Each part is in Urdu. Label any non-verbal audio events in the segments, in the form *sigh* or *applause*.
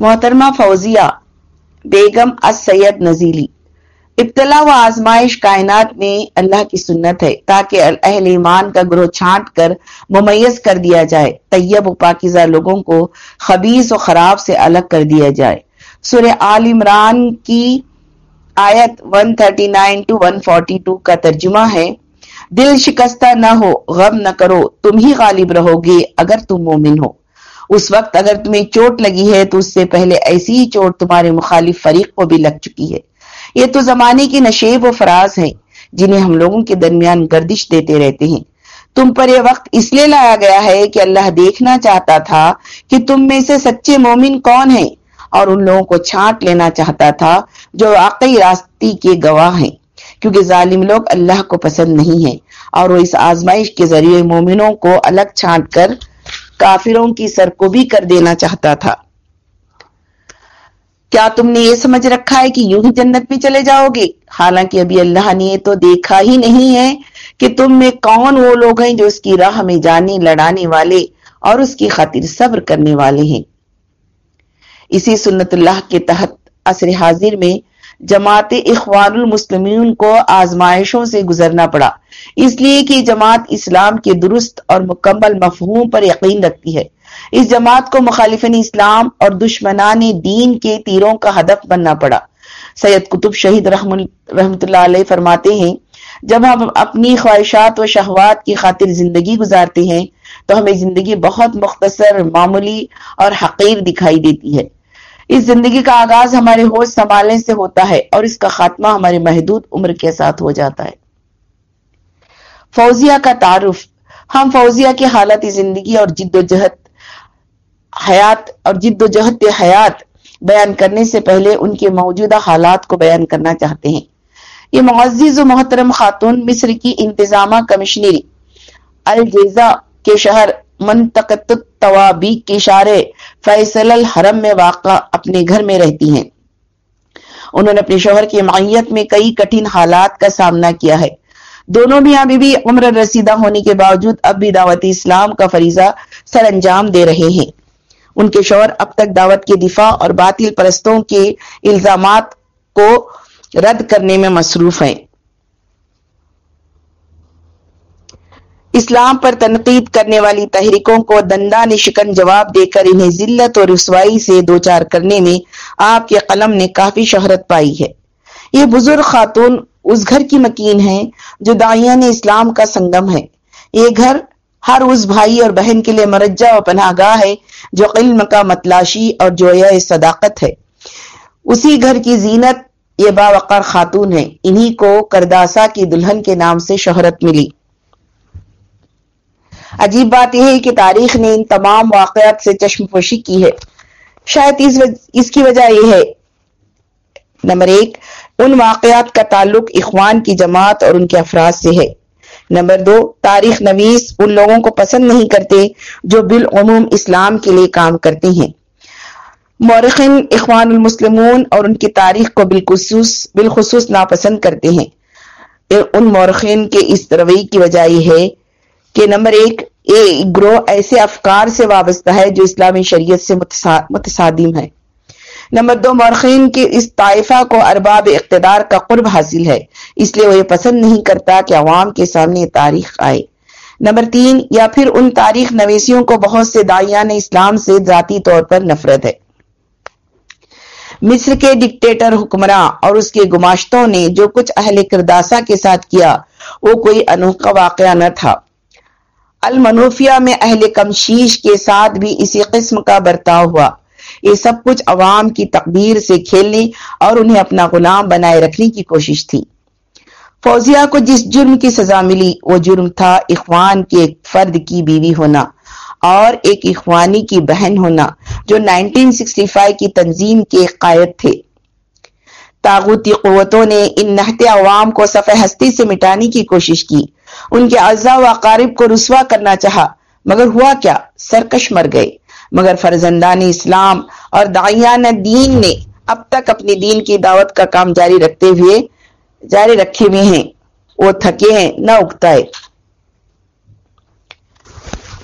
محترمہ فوزیہ بیگم سید نزیلی۔ ابتلا و آزمائش کائنات میں اللہ کی سنت ہے، تاکہ اہل ایمان کا گروہ چھانٹ کر ممیز کر دیا جائے، طیب و پاکیزہ لوگوں کو خبیص و خراب سے الگ کر دیا جائے۔ سورہ آل عمران کی آیت 139 ٹو 142 کا ترجمہ ہے۔ دل شکستہ نہ ہو، غم نہ کرو، تم ہی غالب رہو گے اگر تم مومن ہو۔ اس وقت اگر تمہیں چوٹ لگی ہے تو اس سے پہلے ایسی ہی چوٹ تمہارے مخالف فریق کو بھی لگ چکی ہے۔ یہ تو زمانے کی نشیب و فراز ہیں جنہیں ہم لوگوں کے درمیان گردش دیتے رہتے ہیں۔ تم پر یہ وقت اس لیے لایا گیا ہے کہ اللہ دیکھنا چاہتا تھا کہ تم میں سے سچے مومن کون ہیں اور ان لوگوں کو چھانٹ لینا چاہتا تھا جو واقعی راستی کے گواہ ہیں، کیونکہ ظالم لوگ اللہ کو پسند نہیں ہیں اور وہ اس آزمائش کے ذریعے مومنوں کو الگ چھانٹ کر کافروں کی سر کو بھی کر دینا چاہتا تھا۔ کیا تم نے یہ سمجھ رکھا ہے کہ یوں ہی جنت میں چلے جاؤ گے؟ حالانکہ ابھی اللہ نے تو دیکھا ہی نہیں ہے کہ تم میں کون وہ لوگ ہیں جو اس کی راہ میں جانے، لڑانے والے اور اس کی خاطر صبر کرنے والے ہیں۔ اسی سنت اللہ کے تحت عصر حاضر میں جماعت اخوان المسلمین کو آزمائشوں سے گزرنا پڑا۔ اس لیے کہ جماعت اسلام کے درست اور مکمل مفہوم پر یقین رکھتی ہے۔ اس جماعت کو مخالفن اسلام اور دشمنان دین کے تیروں کا ہدف بننا پڑا۔ سید قطب شہید رحم رحمت اللہ علیہ فرماتے ہیں، جب ہم اپنی خواہشات و شہوات کی خاطر زندگی گزارتے ہیں، تو ہمیں زندگی بہت مختصر، معمولی اور حقیر دکھائی دیتی ہے۔ اس زندگی کا آغاز ہمارے ہوش سنبھالنے سے ہوتا ہے اور اس کا خاتمہ ہمارے محدود عمر کے ساتھ ہو جاتا ہے۔ فوزیہ کا تعارف۔ ہم فوزیہ کی حالت زندگی اور جد و جہد حیات اور جد و جہد حیات بیان کرنے سے پہلے ان کے موجودہ حالات کو بیان کرنا چاہتے ہیں۔ یہ معزز و محترم خاتون مصر کی انتظامہ کمشنری الجیزہ کے شہر منتقط کے اشارے فیصل الحرم میں واقع اپنے گھر میں رہتی ہیں۔ انہوں نے اپنے شوہر کی معیت میں کئی کٹھن حالات کا سامنا کیا ہے۔ دونوں بھی ابھی بھی عمر رسیدہ ہونے کے باوجود اب بھی دعوت اسلام کا فریضہ سر انجام دے رہے ہیں۔ ان کے شوہر اب تک دعوت کے دفاع اور باطل پرستوں کے الزامات کو رد کرنے میں مصروف ہیں۔ اسلام پر تنقید کرنے والی تحریکوں کو دندان شکن جواب دے کر انہیں ذلت اور رسوائی سے دوچار کرنے میں آپ کے قلم نے کافی شہرت پائی ہے۔ یہ بزرگ خاتون اس گھر کی مکین ہیں جو دائیان اسلام کا سنگم ہے۔ یہ گھر ہر اس بھائی اور بہن کے لیے مرجع و پناہ گاہ ہے جو علم کا متلاشی اور جویا صداقت ہے۔ اسی گھر کی زینت یہ باوقار خاتون ہے۔ انہی کو کرداسا کی دلہن کے نام سے شہرت ملی۔ عجیب بات یہ ہے کہ تاریخ نے ان تمام واقعات سے چشم پوشی کی ہے۔ شاید اس کی وجہ یہ ہے۔ نمبر ایک، ان واقعات کا تعلق اخوان کی جماعت اور ان کے افراد سے ہے۔ نمبر دو، تاریخ نویس ان لوگوں کو پسند نہیں کرتے جو بالعموم اسلام کے لیے کام کرتے ہیں۔ مورخین اخوان المسلمون اور ان کی تاریخ کو بالخصوص بالخصوص ناپسند کرتے ہیں۔ ان مورخین کے اس روی کی وجہ یہ ہے کہ نمبر ایک گروہ ایسے افکار سے وابستہ ہے جو اسلامی شریعت سے متصادم ہے۔ نمبر دو، مورخین کے اس طائفہ کو ارباب اقتدار کا قرب حاصل ہے، اس لیے وہ یہ پسند نہیں کرتا کہ عوام کے سامنے تاریخ آئے۔ نمبر تین، یا پھر ان تاریخ نویسیوں کو بہت سے دائیان اسلام سے ذاتی طور پر نفرت ہے۔ مصر کے ڈکٹیٹر حکمراں اور اس کے گماشتوں نے جو کچھ اہل کرداسا کے ساتھ کیا، وہ کوئی انوکھا واقعہ نہ تھا۔ المنوفیہ میں اہل کمشیش کے ساتھ بھی اسی قسم کا برتاؤ ہوا۔ یہ سب کچھ عوام کی تقدیر سے کھیلنے اور انہیں اپنا غلام بنائے رکھنے کی کوشش تھی۔ فوزیہ کو جس جرم کی سزا ملی، وہ جرم تھا اخوان کے ایک فرد کی بیوی ہونا اور ایک اخوانی کی بہن ہونا، جو 1965 کی تنظیم کے قائد تھے۔ تاغوتی قوتوں نے ان نہتے عوام کو صفحہ ہستی سے مٹانے کی کوشش کی۔ ان کے اعضاء و اقارب کو رسوا کرنا چاہا، مگر ہوا کیا؟ سرکش مر گئے۔ مگر فرزندان اسلام اور دائیان دین نے اب تک اپنی دین کی دعوت کا کام جاری رکھتے ہوئے، جاری رکھے ہوئے ہیں۔ وہ تھکے ہیں، نہ اگتا ہے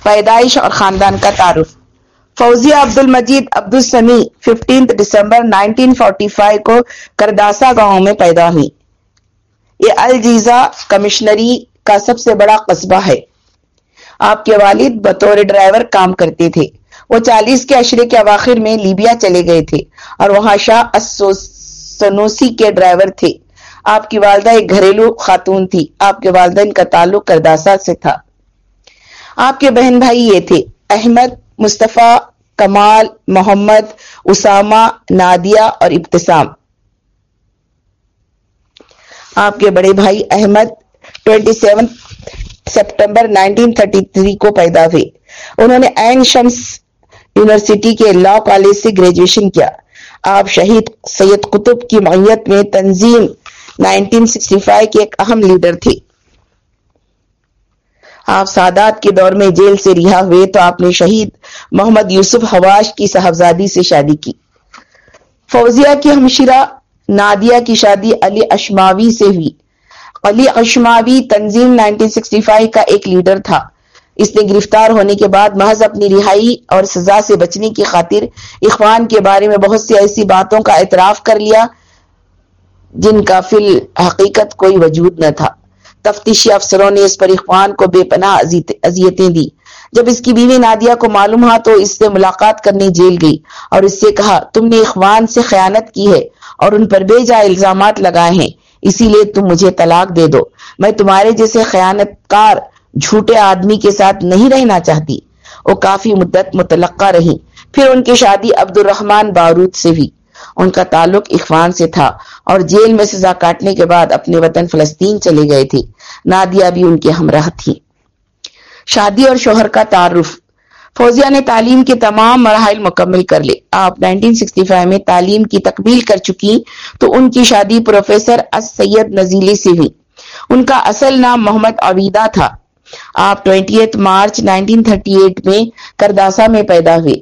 پیدائش اور خاندان کا تعارف۔ فوزیہ عبد المجید عبد السمی ففٹینتھ دسمبر 1945 کو کرداسا گاؤں میں پیدا ہوئی یہ الجیزہ کمشنری کا سب سے بڑا قصبہ ہے۔ آپ کے والد بطور ڈرائیور کام کرتے تھے۔ وہ چالیس کے اشرے کے اواخر میں لیبیا چلے گئے تھے اور وہاں شاہ سنوسی کے ڈرائیور تھے۔ آپ کی والدہ ایک گھریلو خاتون تھی۔ آپ کے والدین کا تعلق کرداسا سے تھا۔ آپ کے بہن بھائی یہ تھے۔ احمد، مصطفیٰ، کمال، محمد، اسامہ، نادیہ اور ابتسام۔ آپ کے بڑے بھائی احمد ٹوینٹی سیون سپٹمبر 1933 کو پیدا ہوئے۔ انہوں نے این شمس یونیورسٹی کے لا کالج سے گریجویشن کیا۔ آپ شہید سید قطب کی معیت میں تنظیم 1965 کے ایک اہم لیڈر تھے۔ آپ سادات کے دور میں جیل سے رہا ہوئے تو آپ نے شہید محمد یوسف حواش کی صاحبزادی سے شادی کی۔ فوزیہ کی ہمشرہ نادیہ کی شادی علی اشماوی سے ہوئی۔ علی اشماوی تنظیم 1965 کا ایک لیڈر تھا۔ اس نے گرفتار ہونے کے بعد محض اپنی رہائی اور سزا سے بچنے کی خاطر اخوان کے بارے میں بہت سی ایسی باتوں کا اعتراف کر لیا، جن کا فی الحقیقت کوئی وجود نہ تھا۔ تفتیشی افسروں نے اس پر اخوان کو بے پناہ اذیتیں دی جب اس کی بیوی نادیہ کو معلوم ہوا تو اس سے ملاقات کرنے جیل گئی اور اس سے کہا، تم نے اخوان سے خیانت کی ہے اور ان پر بے جا الزامات لگائے ہیں۔ اسی لیے تم مجھے طلاق دے دو۔ میں تمہارے جیسے خیانت کار جھوٹے آدمی کے ساتھ نہیں رہنا چاہتی۔ وہ کافی مدت متلقہ رہی۔ پھر ان کی شادی عبد الرحمان بارود سے بھی ان کا تعلق اخوان سے تھا اور جیل میں سزا کاٹنے کے بعد اپنے وطن فلسطین چلے گئے تھے۔ نادیہ بھی ان کے ہمراہ تھی۔ شادی اور شوہر کا تعارف۔ فوزیہ نے تعلیم کے تمام مراحل مکمل کر لے۔ آپ 1965 میں تعلیم کی تکمیل کر چکی تو ان کی شادی پروفیسر اس سید نزیلی سے ہوئی۔ ان کا اصل نام محمد عویدہ تھا۔ آپ 20 مارچ 1938 میں کرداسا میں پیدا ہوئے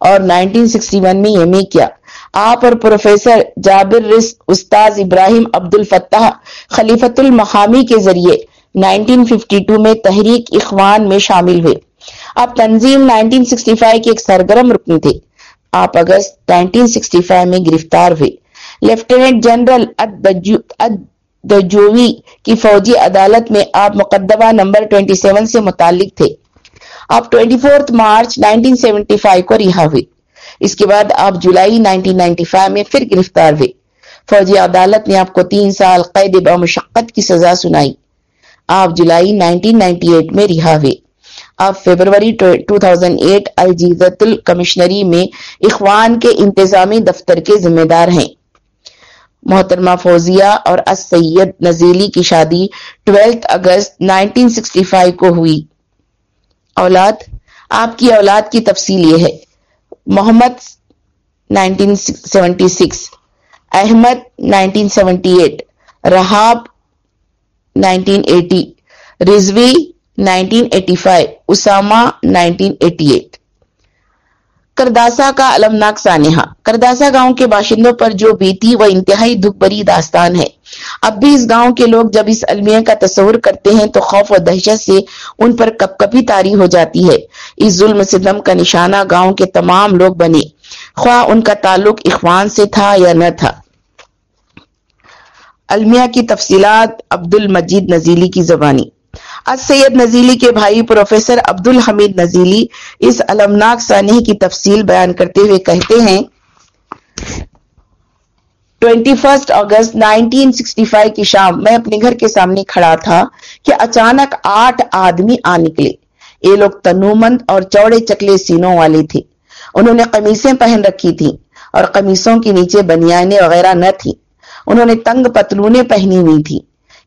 اور 1961 میں ایم اے کیا۔ آپ اور پروفیسر جابر رس استاذ ابراہیم عبد الفتح خلیفت المحامی کے ذریعے 1952 میں تحریک اخوان میں شامل ہوئے۔ آپ تنظیم 1965 کے ایک سرگرم رکن تھے۔ آپ اگست 1965 میں گرفتار ہوئے۔ لیفٹیننٹ جنرل دجوی کی فوجی عدالت میں آپ مقدمہ نمبر 27 سے متعلق تھے۔ آپ 24 مارچ 1975 کو رہا ہوئے۔ اس کے بعد آپ جولائی 1995 میں پھر گرفتار ہوئے۔ فوجی عدالت نے آپ کو تین سال قید بمشقت کی سزا سنائی۔ آپ جولائی 1998 میں رہا ہوئے۔ آپ فیبروری 2008 الجیزت الکمشنری میں اخوان کے انتظامی دفتر کے ذمہ دار ہیں۔ محترمہ فوزیہ اور اس سید نزیلی کی شادی 12 اگست 1965 کو ہوئی۔ اولاد، آپ کی اولاد کی تفصیل یہ ہے۔ محمد 1976 احمد 1978 رہاب 1980 رضوی 1985 اسامہ 1988 کرداسا کا المناک سانحہ کرداسا گاؤں کے باشندوں پر جو بیتی وہ انتہائی دکھ بری داستان ہے اب بھی اس گاؤں کے لوگ جب اس المیہ کا تصور کرتے ہیں تو خوف و دہشت سے ان پر کپ کپی تاری ہو جاتی ہے اس ظلم ستم کا نشانہ گاؤں کے تمام لوگ بنے خواہ ان کا تعلق اخوان سے تھا یا نہ تھا المیہ کی تفصیلات عبد المجید نزیلی کی زبانی از سید نزیلی کے بھائی پروفیسر عبد الحمید نزیلی اس علمناک سانح کی تفصیل بیان کرتے ہوئے کہتے ہیں 21 اگست 1965 کی شام میں اپنے گھر کے سامنے کھڑا تھا کہ اچانک آٹھ آدمی آ نکلے۔ یہ لوگ تنومند اور چوڑے چکلے سینوں والے تھے۔ انہوں نے قمیصیں پہن رکھی تھی اور قمیصوں کے نیچے بنیانے وغیرہ نہ تھی انہوں نے تنگ پتلونے پہنی ہوئی تھی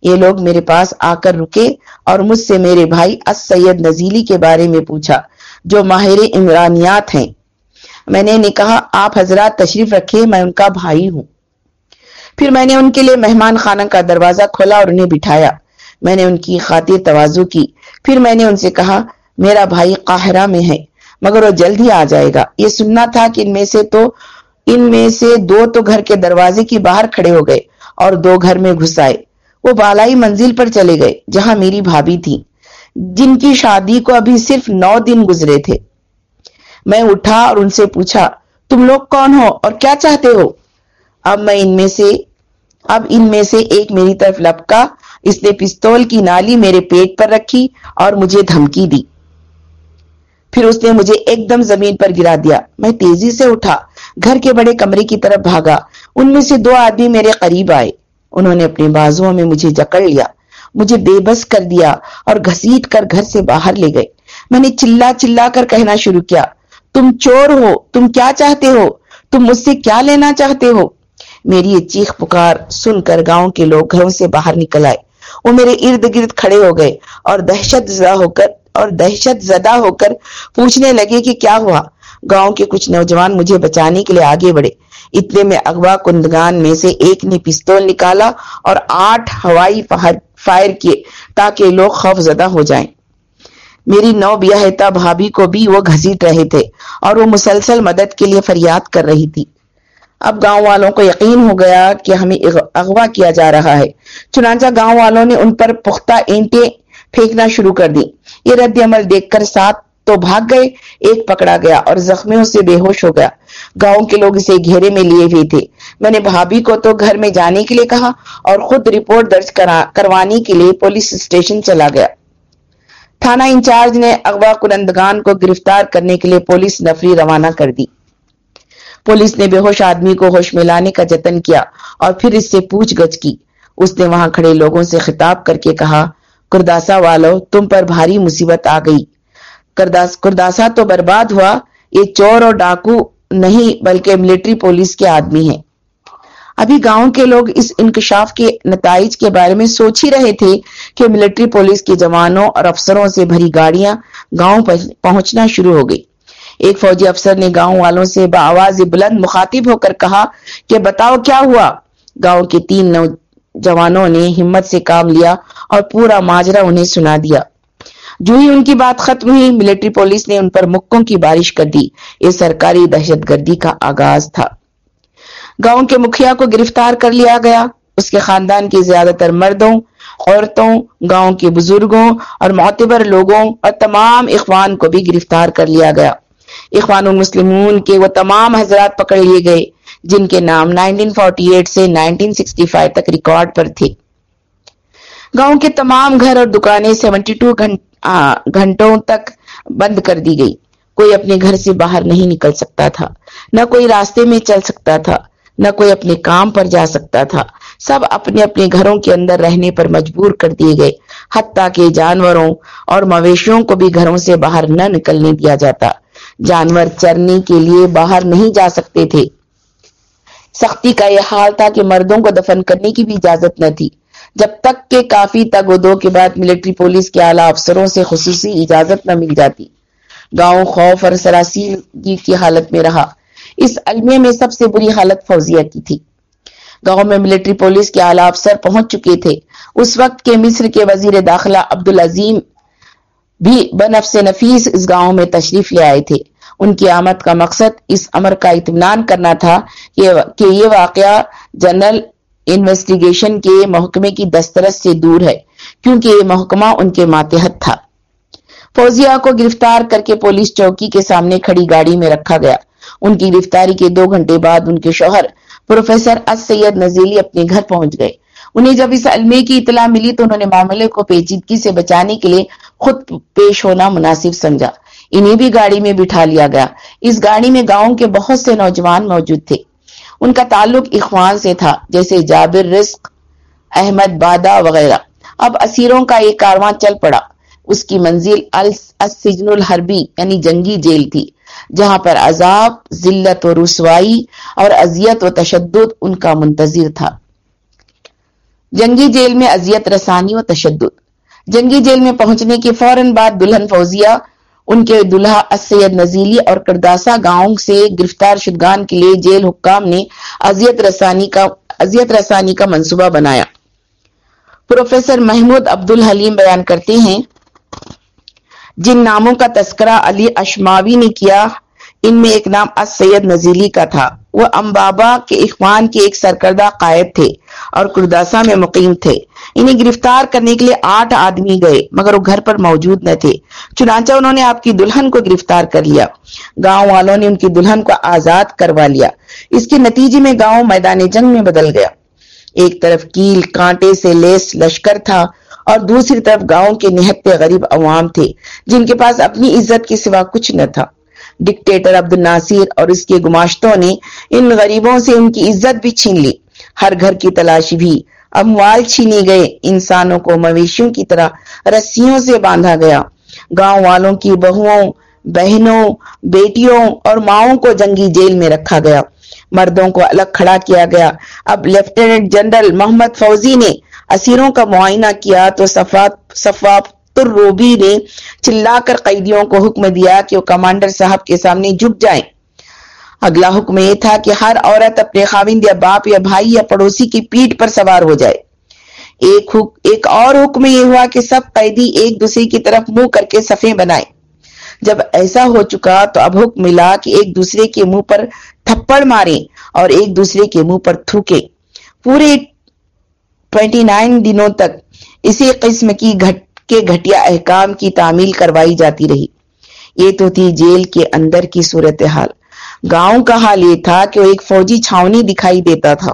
یہ لوگ میرے پاس آ کر رکے اور مجھ سے میرے بھائی اس سید نزیلی کے بارے میں پوچھا، جو ماہر عمرانیات ہیں۔ میں نے کہا، آپ حضرات تشریف رکھے میں ان کا بھائی ہوں۔ پھر میں نے ان کے لیے مہمان خانہ کا دروازہ کھولا اور انہیں بٹھایا۔ میں نے ان کی خاطر توازو کی۔ پھر میں نے ان سے کہا، میرا بھائی قاہرہ میں ہے، مگر وہ جلد ہی آ جائے گا۔ یہ سننا تھا کہ ان میں سے تو، ان میں سے دو تو گھر کے دروازے کی باہر کھڑے ہو گئے اور دو گھر میں گھس آئے۔ وہ بالائی منزل پر چلے گئے، جہاں میری بھابھی تھی جن کی شادی کو ابھی صرف نو دن گزرے تھے۔ میں اٹھا اور ان سے پوچھا، تم لوگ کون ہو اور کیا چاہتے ہو؟ اب میں ان میں سے، اب ان میں سے ایک میری طرف لپکا، اس نے پستول کی نالی میرے پیٹ پر رکھی اور مجھے دھمکی دی۔ پھر اس نے مجھے ایک دم زمین پر گرا دیا۔ میں تیزی سے اٹھا، گھر کے بڑے کمرے کی طرف بھاگا۔ ان میں سے دو آدمی میرے قریب آئے۔ انہوں نے اپنے بازو میں مجھے جکڑ لیا۔ مجھے بے بس کر دیا اور گھسیٹ کر گھر سے باہر لے گئے۔ میں نے چلا چلا کر کہنا شروع کیا، تم چور ہو، تم کیا چاہتے ہو؟ تم مجھ سے کیا لینا چاہتے ہو؟ میری یہ چیخ پکار سن کر گاؤں کے لوگ گھروں سے باہر نکل آئے۔ وہ میرے ارد گرد کھڑے ہو گئے اور دہشت زدہ ہو کر، اور دہشت زدہ ہو کر پوچھنے لگے کہ کیا ہوا؟ گاؤں کے کچھ نوجوان مجھے بچانے کے لیے آگے بڑھے۔ اتنے میں اغوا کندگان میں سے ایک نے پستول نکالا اور آٹھ ہوائی فائر کیے تاکہ لوگ خوف زدہ ہو جائیں۔ میری نو بیاہتا بھابھی کو بھی وہ گھسیٹ رہے تھے اور وہ مسلسل مدد کے لیے فریاد کر رہی تھی۔ اب گاؤں والوں کو یقین ہو گیا کہ ہمیں اغوا کیا جا رہا ہے۔ چنانچہ گاؤں والوں نے ان پر پختہ اینٹیں پھینکنا شروع کر دی یہ رد عمل دیکھ کر ساتھ تو بھاگ گئے، ایک پکڑا گیا اور زخمیوں سے بے ہوش ہو گیا۔ گاؤں کے لوگ اسے گھیرے میں لیے ہوئے تھے۔ میں نے بھابھی کو تو گھر میں جانے کے لیے کہا اور خود رپورٹ درج کروانے کے لیے پولیس اسٹیشن چلا گیا۔ تھانہ انچارج نے اغوا کنندگان کو گرفتار کرنے کے لیے پولیس نفری روانہ کر دی۔ پولیس نے بے ہوش آدمی کو ہوش میں لانے کا جتن کیا اور پھر اس سے پوچھ گچھ کی۔ اس نے وہاں کھڑے لوگوں سے خطاب کر کے کہا، کرداسا والو، تم پر بھاری مصیبت آ گئی۔ کرداسا تو برباد ہوا۔ یہ چور اور ڈاکو نہیں، بلکہ ملٹری پولیس کے آدمی ہیں۔ ابھی گاؤں کے لوگ اس انکشاف کے نتائج کے بارے میں سوچ ہی رہے تھے کہ ملٹری پولیس کے جوانوں اور افسروں سے بھری گاڑیاں گاؤں پہنچنا شروع ہو گئی۔ ایک فوجی افسر نے گاؤں والوں سے بآواز بلند مخاطب ہو کر کہا کہ بتاؤ کیا ہوا؟ گاؤں کے تین نوجوانوں نے ہمت سے کام لیا اور پورا ماجرا انہیں سنا دیا۔ جو ہی ان کی بات ختم ہوئی ملٹری پولیس نے ان پر مکوں کی بارش کر دی۔ یہ سرکاری دہشت گردی کا آغاز تھا۔ گاؤں کے مکھیا کو گرفتار کر لیا گیا۔ اس کے خاندان کی زیادہ تر مردوں، عورتوں، گاؤں کے بزرگوں اور معتبر لوگوں اور تمام اخوان کو بھی گرفتار کر لیا گیا۔ اخوان المسلمون کے وہ تمام حضرات پکڑ لیے گئے، جن کے نام 1948 سے 1965 تک ریکارڈ پر تھے۔ گاؤں کے تمام گھر اور دکانیں 72 گھنٹوں تک بند کر دی گئی۔ کوئی اپنے گھر سے باہر نہیں نکل سکتا تھا۔ نہ کوئی راستے میں چل سکتا تھا۔ نہ کوئی اپنے کام پر جا سکتا تھا۔ سب اپنے اپنے گھروں کے اندر رہنے پر مجبور کر دیے گئے۔ حتیٰ کہ جانوروں اور مویشیوں کو بھی گھروں سے باہر نہ نکلنے دیا جاتا۔ جانور چرنے کے لیے باہر نہیں جا سکتے تھے۔ سختی کا یہ حال تھا کہ مردوں کو دفن کرنے کی بھی اجازت نہ تھی۔ جب تک کہ کافی تگ و دو کے بعد ملٹری پولیس کے اعلی افسروں سے خصوصی اجازت نہ مل جاتی۔ گاؤں خوف اور سراسیگی کی حالت میں رہا۔ اس المیہ میں سب سے بری حالت فوزیہ کی تھی۔ گاؤں میں ملٹری پولیس کے اعلی افسر پہنچ چکے تھے۔ اس وقت کے مصر کے وزیر داخلہ عبدالعظیم بھی بنفس نفیس اس گاؤں میں تشریف لے آئے تھے۔ ان کی آمد کا مقصد اس امر کا اطمینان کرنا تھا کہ یہ واقعہ جنرل انویسٹیگیشن کے محکمے کی دسترس سے دور ہے، کیونکہ یہ محکمہ ان کے ماتحت تھا۔ فوزیہ کو گرفتار کر کے پولیس چوکی کے سامنے کھڑی گاڑی میں رکھا گیا۔ ان کی گرفتاری کے دو گھنٹے بعد ان کے شوہر، پروفیسر اس سید نزیلی اپنے گھر پہنچ گئے۔ انہیں جب اس علمے کی اطلاع ملی تو انہوں نے معاملے کو پیچیدگی سے بچانے کے لیے خود پیش ہونا مناسب سمجھا۔ انہیں بھی گاڑی میں بٹھا لیا گیا۔ اس گاڑی میں گاؤں کے بہت سے نوجوان موجود تھے۔ ان کا تعلق اخوان سے تھا، جیسے جابر، رزق، احمد، بادا وغیرہ۔ اب اسیروں کا ایک کارواں چل پڑا۔ اس کی منزل السجن الحربی یعنی جنگی جیل تھی، جہاں پر عذاب، ذلت و رسوائی اور اذیت و تشدد ان کا منتظر تھا۔ جنگی جیل میں اذیت، رسانی و تشدد۔ جنگی جیل میں پہنچنے کے فوراً بعد دلہن فوزیہ ان کے دلہا سید نزیلی اور کرداسا گاؤں سے گرفتار شدگان کے لیے جیل حکام نے اذیت رسانی کا اذیت رسانی کا منصوبہ بنایا۔ پروفیسر محمود عبد الحلیم بیان کرتے ہیں، جن ناموں کا تذکرہ علی اشماوی نے کیا، ان میں ایک نام سید نزیلی کا تھا۔ وہ امبابا کے اخوان کے ایک سرکردہ قائد تھے اور کرداسا میں مقیم تھے۔ انہیں گرفتار کرنے کے لیے آٹھ آدمی گئے، مگر وہ گھر پر موجود نہ تھے۔ چنانچہ انہوں نے آپ کی دلہن کو گرفتار کر لیا۔ گاؤں والوں نے ان کی دلہن کو آزاد کروا لیا۔ اس کے نتیجے میں گاؤں میدان جنگ میں بدل گیا۔ ایک طرف کیل کانٹے سے لیس لشکر تھا اور دوسری طرف گاؤں کے نہتے غریب عوام تھے، جن کے پاس اپنی عزت کے سوا کچھ نہ تھا۔ ڈکٹیٹر عبد الناصر اور اس کے گماشتوں نے ان غریبوں سے ان کی عزت بھی چھین لی۔ ہر گھر کی تلاشی بھی اموال چھینے گئے۔ انسانوں کو مویشیوں کی طرح رسیوں سے باندھا گیا۔ گاؤں والوں کی بہوؤں، بہنوں، بیٹیوں اور ماؤں کو جنگی جیل میں رکھا گیا۔ مردوں کو الگ کھڑا کیا گیا۔ اب لیفٹیننٹ جنرل محمد فوزی نے اسیروں کا معائنہ کیا تو صفات صفات الروبی نے چلا کر قیدیوں کو حکم دیا کہ وہ کمانڈر صاحب کے سامنے جھک جائیں۔ اگلا حکم یہ تھا کہ ہر عورت اپنے خاوند یا باپ یا بھائی یا پڑوسی کی پیٹ پر سوار ہو جائے۔ ایک, حکم ایک اور حکم یہ ہوا کہ سب قیدی ایک دوسرے کی طرف منہ کر کے صفیں بنائے جب ایسا ہو چکا تو اب حکم ملا کہ ایک دوسرے کے منہ پر تھپڑ مارے اور ایک دوسرے کے منہ پر تھوکے پورے ٹوینٹی نائن دنوں تک اسی قسم کی گھٹ کے گھٹیا احکام کی تعمیل کروائی جاتی رہی۔ یہ تو تھی جیل کے اندر کی صورتحال۔ گاؤں کا حال یہ تھا کہ وہ ایک فوجی چھاونی دکھائی دیتا تھا۔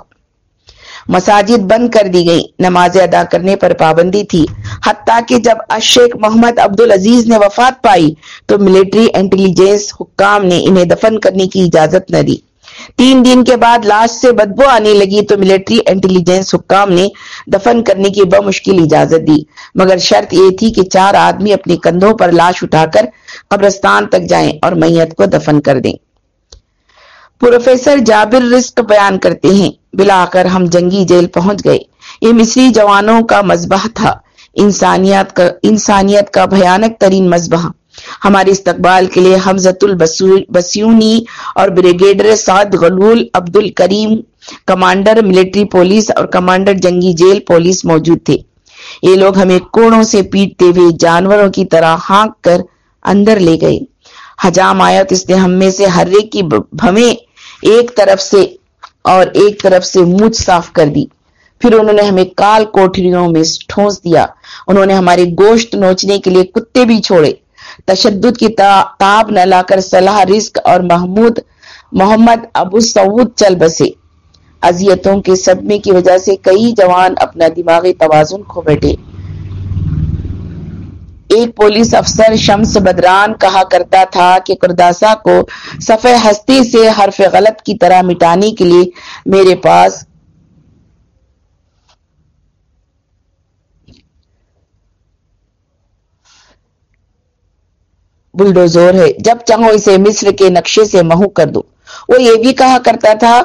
مساجد بند کر دی گئی۔ نماز ادا کرنے پر پابندی تھی۔ حتیٰ کہ جب اشیخ محمد عبد العزیز نے وفات پائی تو ملٹری انٹیلیجنس حکام نے انہیں دفن کرنے کی اجازت نہ دی۔ تین دن کے بعد لاش سے بدبو آنے لگی تو ملٹری انٹیلیجنس حکام نے دفن کرنے کی بمشکل اجازت دی۔ مگر شرط یہ تھی کہ چار آدمی اپنے کندھوں پر لاش اٹھا کر قبرستان تک جائیں اور میت کو دفن کر دیں۔ پروفیسر جابر رسک بیان کرتے ہیں بلا کر ہم جنگی جیل پہنچ گئے۔ یہ مصری جوانوں کا مذبح تھا۔ انسانیت کا انسانیت کا بھیانک ترین مذبح۔ ہمارے استقبال کے لیے حمزت البسیونی اور بریگیڈر سعد غلول عبد الکریم کمانڈر ملٹری پولیس اور کمانڈر جنگی جیل پولیس موجود تھے۔ یہ لوگ ہمیں کوڑوں سے پیٹتے ہوئے جانوروں کی طرح ہانک کر اندر لے گئے۔ حجام آیا تو اس نے ہم میں سے ہر ایک کی بھمیں ایک طرف سے اور ایک طرف سے مجھ صاف کر دی۔ پھر انہوں نے ہمیں کال کوٹریوں میں ٹھونس دیا۔ انہوں نے ہمارے گوشت نوچنے کے لیے کتے بھی چھوڑے۔ تشدد کی تاب نہ لا کر صلاح، رزق اور محمود، محمد ابو سعود چل بسے۔ اذیتوں کے صدمے کی وجہ سے کئی جوان اپنا دماغی توازن کھو بیٹھے۔ ایک پولیس افسر شمس بدران کہا کرتا تھا کہ کرداسا کو صفحہ ہستی سے حرف غلط کی طرح مٹانے کے لیے میرے پاس بلڈوزور ہے۔ جب چاہو اسے مصر کے نقشے سے محو کر دو وہ یہ بھی کہا کرتا تھا،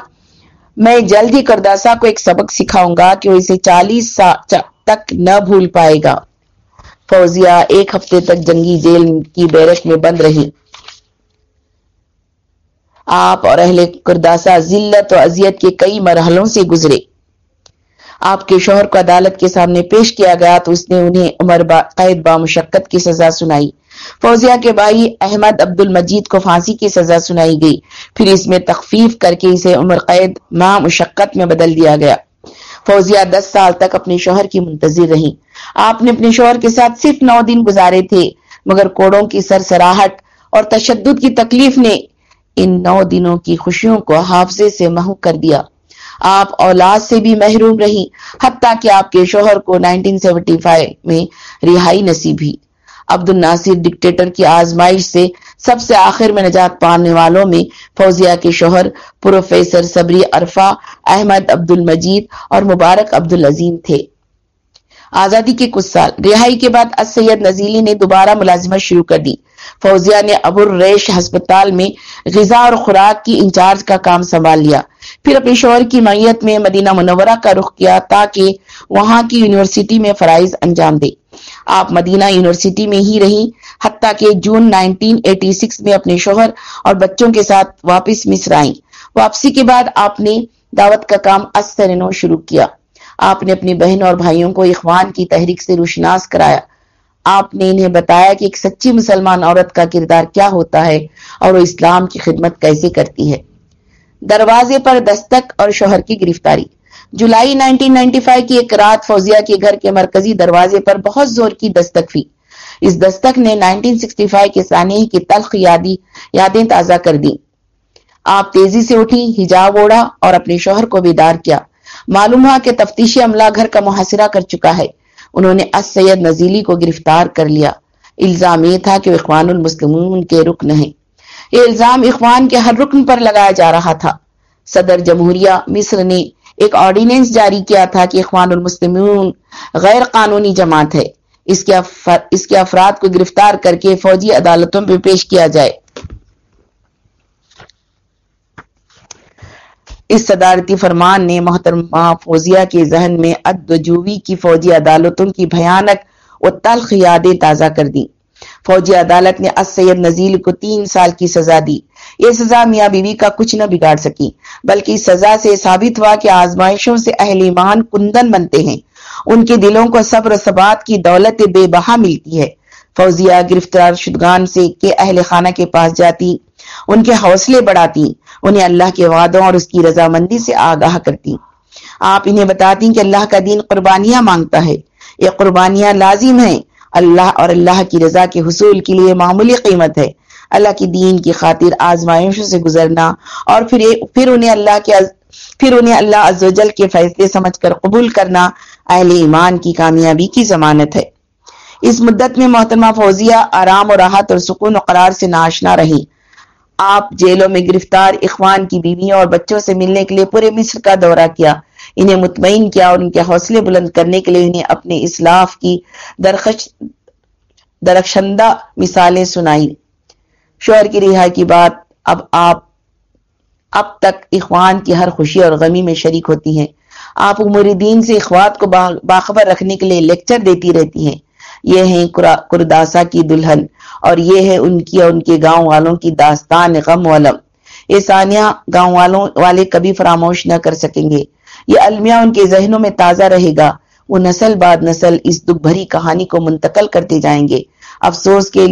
میں جلد ہی کرداسا کو ایک سبق سکھاؤں گا کہ وہ اسے چالیس سال تک نہ بھول پائے گا۔ فوزیہ ایک ہفتے تک جنگی جیل کی بیرک میں بند رہی۔ آپ اور اہل کرداسا ذلت و اذیت کے کئی مرحلوں سے گزرے۔ آپ کے شوہر کو عدالت کے سامنے پیش کیا گیا تو اس نے انہیں عمر با قید با مشقت کی سزا سنائی۔ فوزیہ کے بھائی احمد عبد المجید کو پھانسی کی سزا سنائی گئی۔ پھر اس میں تخفیف کر کے اسے عمر قید ماہ مشقت میں بدل دیا گیا۔ فوزیہ دس سال تک اپنے شوہر کی منتظر رہی۔ آپ نے اپنے شوہر کے ساتھ صرف نو دن گزارے تھے، مگر کوڑوں کی سرسراہٹ اور تشدد کی تکلیف نے ان نو دنوں کی خوشیوں کو حافظے سے محو کر دیا۔ آپ اولاد سے بھی محروم رہی، حتیٰ کہ آپ کے شوہر کو 1975 میں رہائی نصیب ہی عبد الناصر ڈکٹیٹر کی آزمائش سے سب سے آخر میں نجات پانے والوں میں فوزیہ کے شوہر پروفیسر صبری عرفہ، احمد عبد المجید اور مبارک عبد العظیم تھے۔ آزادی کے کچھ سال، رہائی کے بعد از سید نزیلی نے دوبارہ ملازمت شروع کر دی۔ فوزیہ نے ابو ہسپتال میں غذا اور خوراک کی انچارج کا کام سنبھال لیا۔ پھر اپنے شوہر کی میت میں مدینہ منورہ کا رخ کیا تاکہ وہاں کی یونیورسٹی میں فرائض انجام دے۔ آپ مدینہ یونیورسٹی میں ہی رہی حتیٰ کہ جون 1986 میں اپنے شوہر اور بچوں کے ساتھ واپس مصر آئیں۔ واپسی کے بعد آپ نے دعوت کا کام استرنو شروع کیا۔ آپ نے اپنی بہن اور بھائیوں کو اخوان کی تحریک سے روشناس کرایا۔ آپ نے انہیں بتایا کہ ایک سچی مسلمان عورت کا کردار کیا ہوتا ہے اور وہ اسلام کی خدمت کیسے کرتی ہے۔ دروازے پر دستک اور شوہر کی گرفتاری۔ جولائی 1995 کی ایک رات فوزیہ کے گھر کے مرکزی دروازے پر بہت زور کی دستک ہوئی اس دستک نے 1965 کے سانحے کی تلخ یادی یادیں تازہ کر دی آپ تیزی سے اٹھی ہجاب اوڑا اور اپنے شوہر کو بیدار کیا۔ معلوم ہوا کہ تفتیشی عملہ گھر کا محاصرہ کر چکا ہے۔ انہوں نے اس سید نزیلی کو گرفتار کر لیا۔ الزام یہ تھا کہ اخوان المسلمون کے رکن ہیں۔ یہ الزام اخوان کے ہر رکن پر لگایا جا رہا تھا۔ صدر جمہوریہ مصر نے ایک آرڈیننس جاری کیا تھا کہ اخوان المسلمون غیر قانونی جماعت ہے۔ اس کے اس کے افراد کو گرفتار کر کے فوجی عدالتوں پہ پیش کیا جائے۔ اس صدارتی فرمان نے محترمہ فوزیہ کے ذہن میں ادوجوی کی فوجی عدالتوں کی بھیانک و تلخ یادیں تازہ کر دی فوجی عدالت نے اس سید نزیل کو تین سال کی سزا دی۔ یہ سزا میاں بیوی کا کچھ نہ بگاڑ سکی، بلکہ اس سزا سے ثابت ہوا کہ آزمائشوں سے اہل ایمان کندن بنتے ہیں۔ ان کے دلوں کو صبر و ثبات کی دولت بے بہا ملتی ہے۔ فوزیہ گرفتار شدگان سے کہ اہل خانہ کے پاس جاتی، ان کے حوصلے بڑھاتی، انہیں اللہ کے وعدوں اور اس کی رضامندی سے آگاہ کرتی۔ آپ انہیں بتاتی کہ اللہ کا دین قربانیاں مانگتا ہے۔ یہ قربانیاں لازم ہیں۔ اللہ اور اللہ کی رضا کے حصول کے لیے معمولی قیمت ہے۔ اللہ کی دین کی خاطر آزمائشوں سے گزرنا اور پھر پھر انہیں اللہ کے پھر انہیں اللہ عز و جل کے فیصلے سمجھ کر قبول کرنا اہل ایمان کی کامیابی کی ضمانت ہے۔ اس مدت میں محترمہ فوزیہ آرام و راحت اور سکون و قرار سے ناشنا رہی۔ آپ جیلوں میں گرفتار اخوان کی بیویوں اور بچوں سے ملنے کے لیے پورے مصر کا دورہ کیا۔ انہیں مطمئن کیا اور ان کے حوصلے بلند کرنے کے لیے انہیں اپنے اسلاف کی درخش درخشندہ مثالیں سنائی شوہر کی رہائی کی بات اب آپ اب تک اخوان کی ہر خوشی اور غمی میں شریک ہوتی ہیں۔ آپ عمر دین سے اخوات کو باخبر رکھنے کے لیے لیکچر دیتی رہتی ہیں۔ یہ ہیں کرداسا کی دلہن اور یہ ہے ان کی اور ان کے گاؤں والوں کی داستان غم علم یہ ثانیہ گاؤں والوں والے کبھی فراموش نہ کر سکیں گے۔ یہ المیہ ان کے ذہنوں میں تازہ رہے گا۔ وہ نسل بعد نسل اس دکھ بھری کہانی کو منتقل کرتے جائیں گے۔ افسوس کے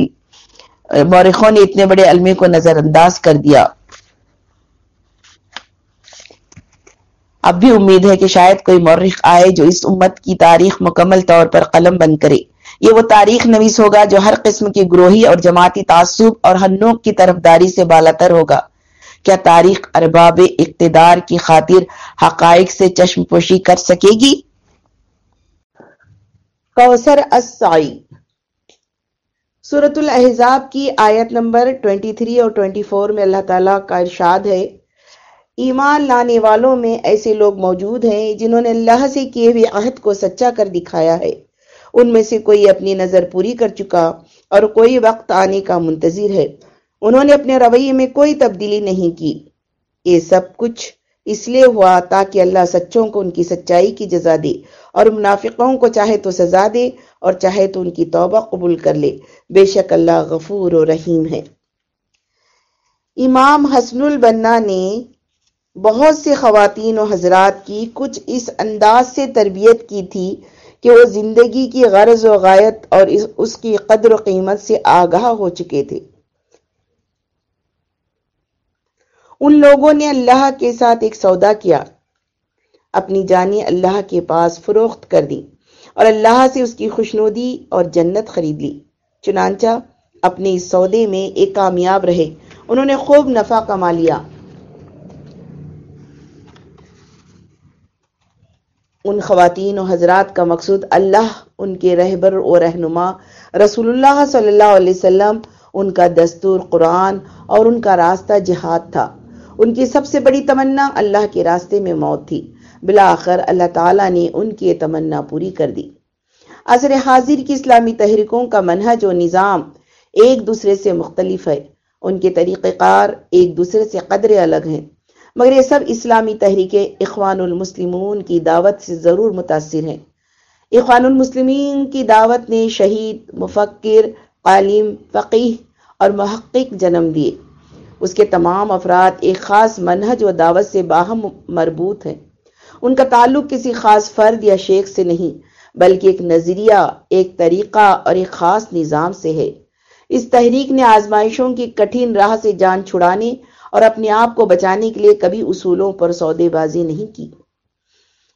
مورخوں نے اتنے بڑے المیہ کو نظر انداز کر دیا۔ اب بھی امید ہے کہ شاید کوئی مورخ آئے جو اس امت کی تاریخ مکمل طور پر قلم بند کرے۔ یہ وہ تاریخ نویس ہوگا جو ہر قسم کی گروہی اور جماعتی تعصب اور ہنوک کی طرفداری سے بالاتر ہوگا۔ کیا تاریخ ارباب اقتدار کی خاطر حقائق سے چشم پوشی کر سکے گی؟ کوثر السائی سورت الاحزاب کی آیت نمبر 23 اور 24 میں اللہ تعالیٰ کا ارشاد ہے، ایمان لانے والوں میں ایسے لوگ موجود ہیں جنہوں نے اللہ سے کیے ہوئے عہد کو سچا کر دکھایا ہے۔ ان میں سے کوئی اپنی نظر پوری کر چکا اور کوئی وقت آنے کا منتظر ہے۔ انہوں نے اپنے رویے میں کوئی تبدیلی نہیں کی۔ یہ سب کچھ اس لیے ہوا تاکہ اللہ سچوں کو ان کی سچائی کی جزا دے اور منافقوں کو چاہے تو سزا دے اور چاہے تو ان کی توبہ قبول کر لے۔ بے شک اللہ غفور و رحیم ہے۔ امام حسن البنا نے بہت سے خواتین و حضرات کی کچھ اس انداز سے تربیت کی تھی کہ وہ زندگی کی غرض و غایت اور اس کی قدر و قیمت سے آگاہ ہو چکے تھے۔ ان لوگوں نے اللہ کے ساتھ ایک سودا کیا۔ اپنی جانی اللہ کے پاس فروخت کر دی اور اللہ سے اس کی خوشنودی اور جنت خرید لی۔ چنانچہ اپنے اس سودے میں ایک کامیاب رہے۔ انہوں نے خوب نفع کما لیا۔ ان خواتین و حضرات کا مقصود اللہ، ان کے رہبر و رہنما، رسول اللہ صلی اللہ علیہ وسلم، ان کا دستور قرآن اور ان کا راستہ جہاد تھا۔ ان کی سب سے بڑی تمنا اللہ کے راستے میں موت تھی۔ بلاخر اللہ تعالیٰ نے ان کی یہ تمنا پوری کر دی۔ عصر حاضر کی اسلامی تحریکوں کا منہج و نظام ایک دوسرے سے مختلف ہے۔ ان کے طریقہ کار ایک دوسرے سے قدر الگ ہیں۔ مگر یہ سب اسلامی تحریک اخوان المسلمون کی دعوت سے ضرور متاثر ہیں۔ اخوان المسلمین کی دعوت نے شہید، مفکر، عالم فقیح اور محقق جنم دیے۔ اس کے تمام افراد ایک خاص منہج و دعوت سے باہم مربوط ہیں۔ ان کا تعلق کسی خاص فرد یا شیخ سے نہیں، بلکہ ایک نظریہ، ایک طریقہ اور ایک خاص نظام سے ہے۔ اس تحریک نے آزمائشوں کی کٹھن راہ سے جان چھڑانے اور اپنے آپ کو بچانے کے لیے کبھی اصولوں پر سودے بازی نہیں کی۔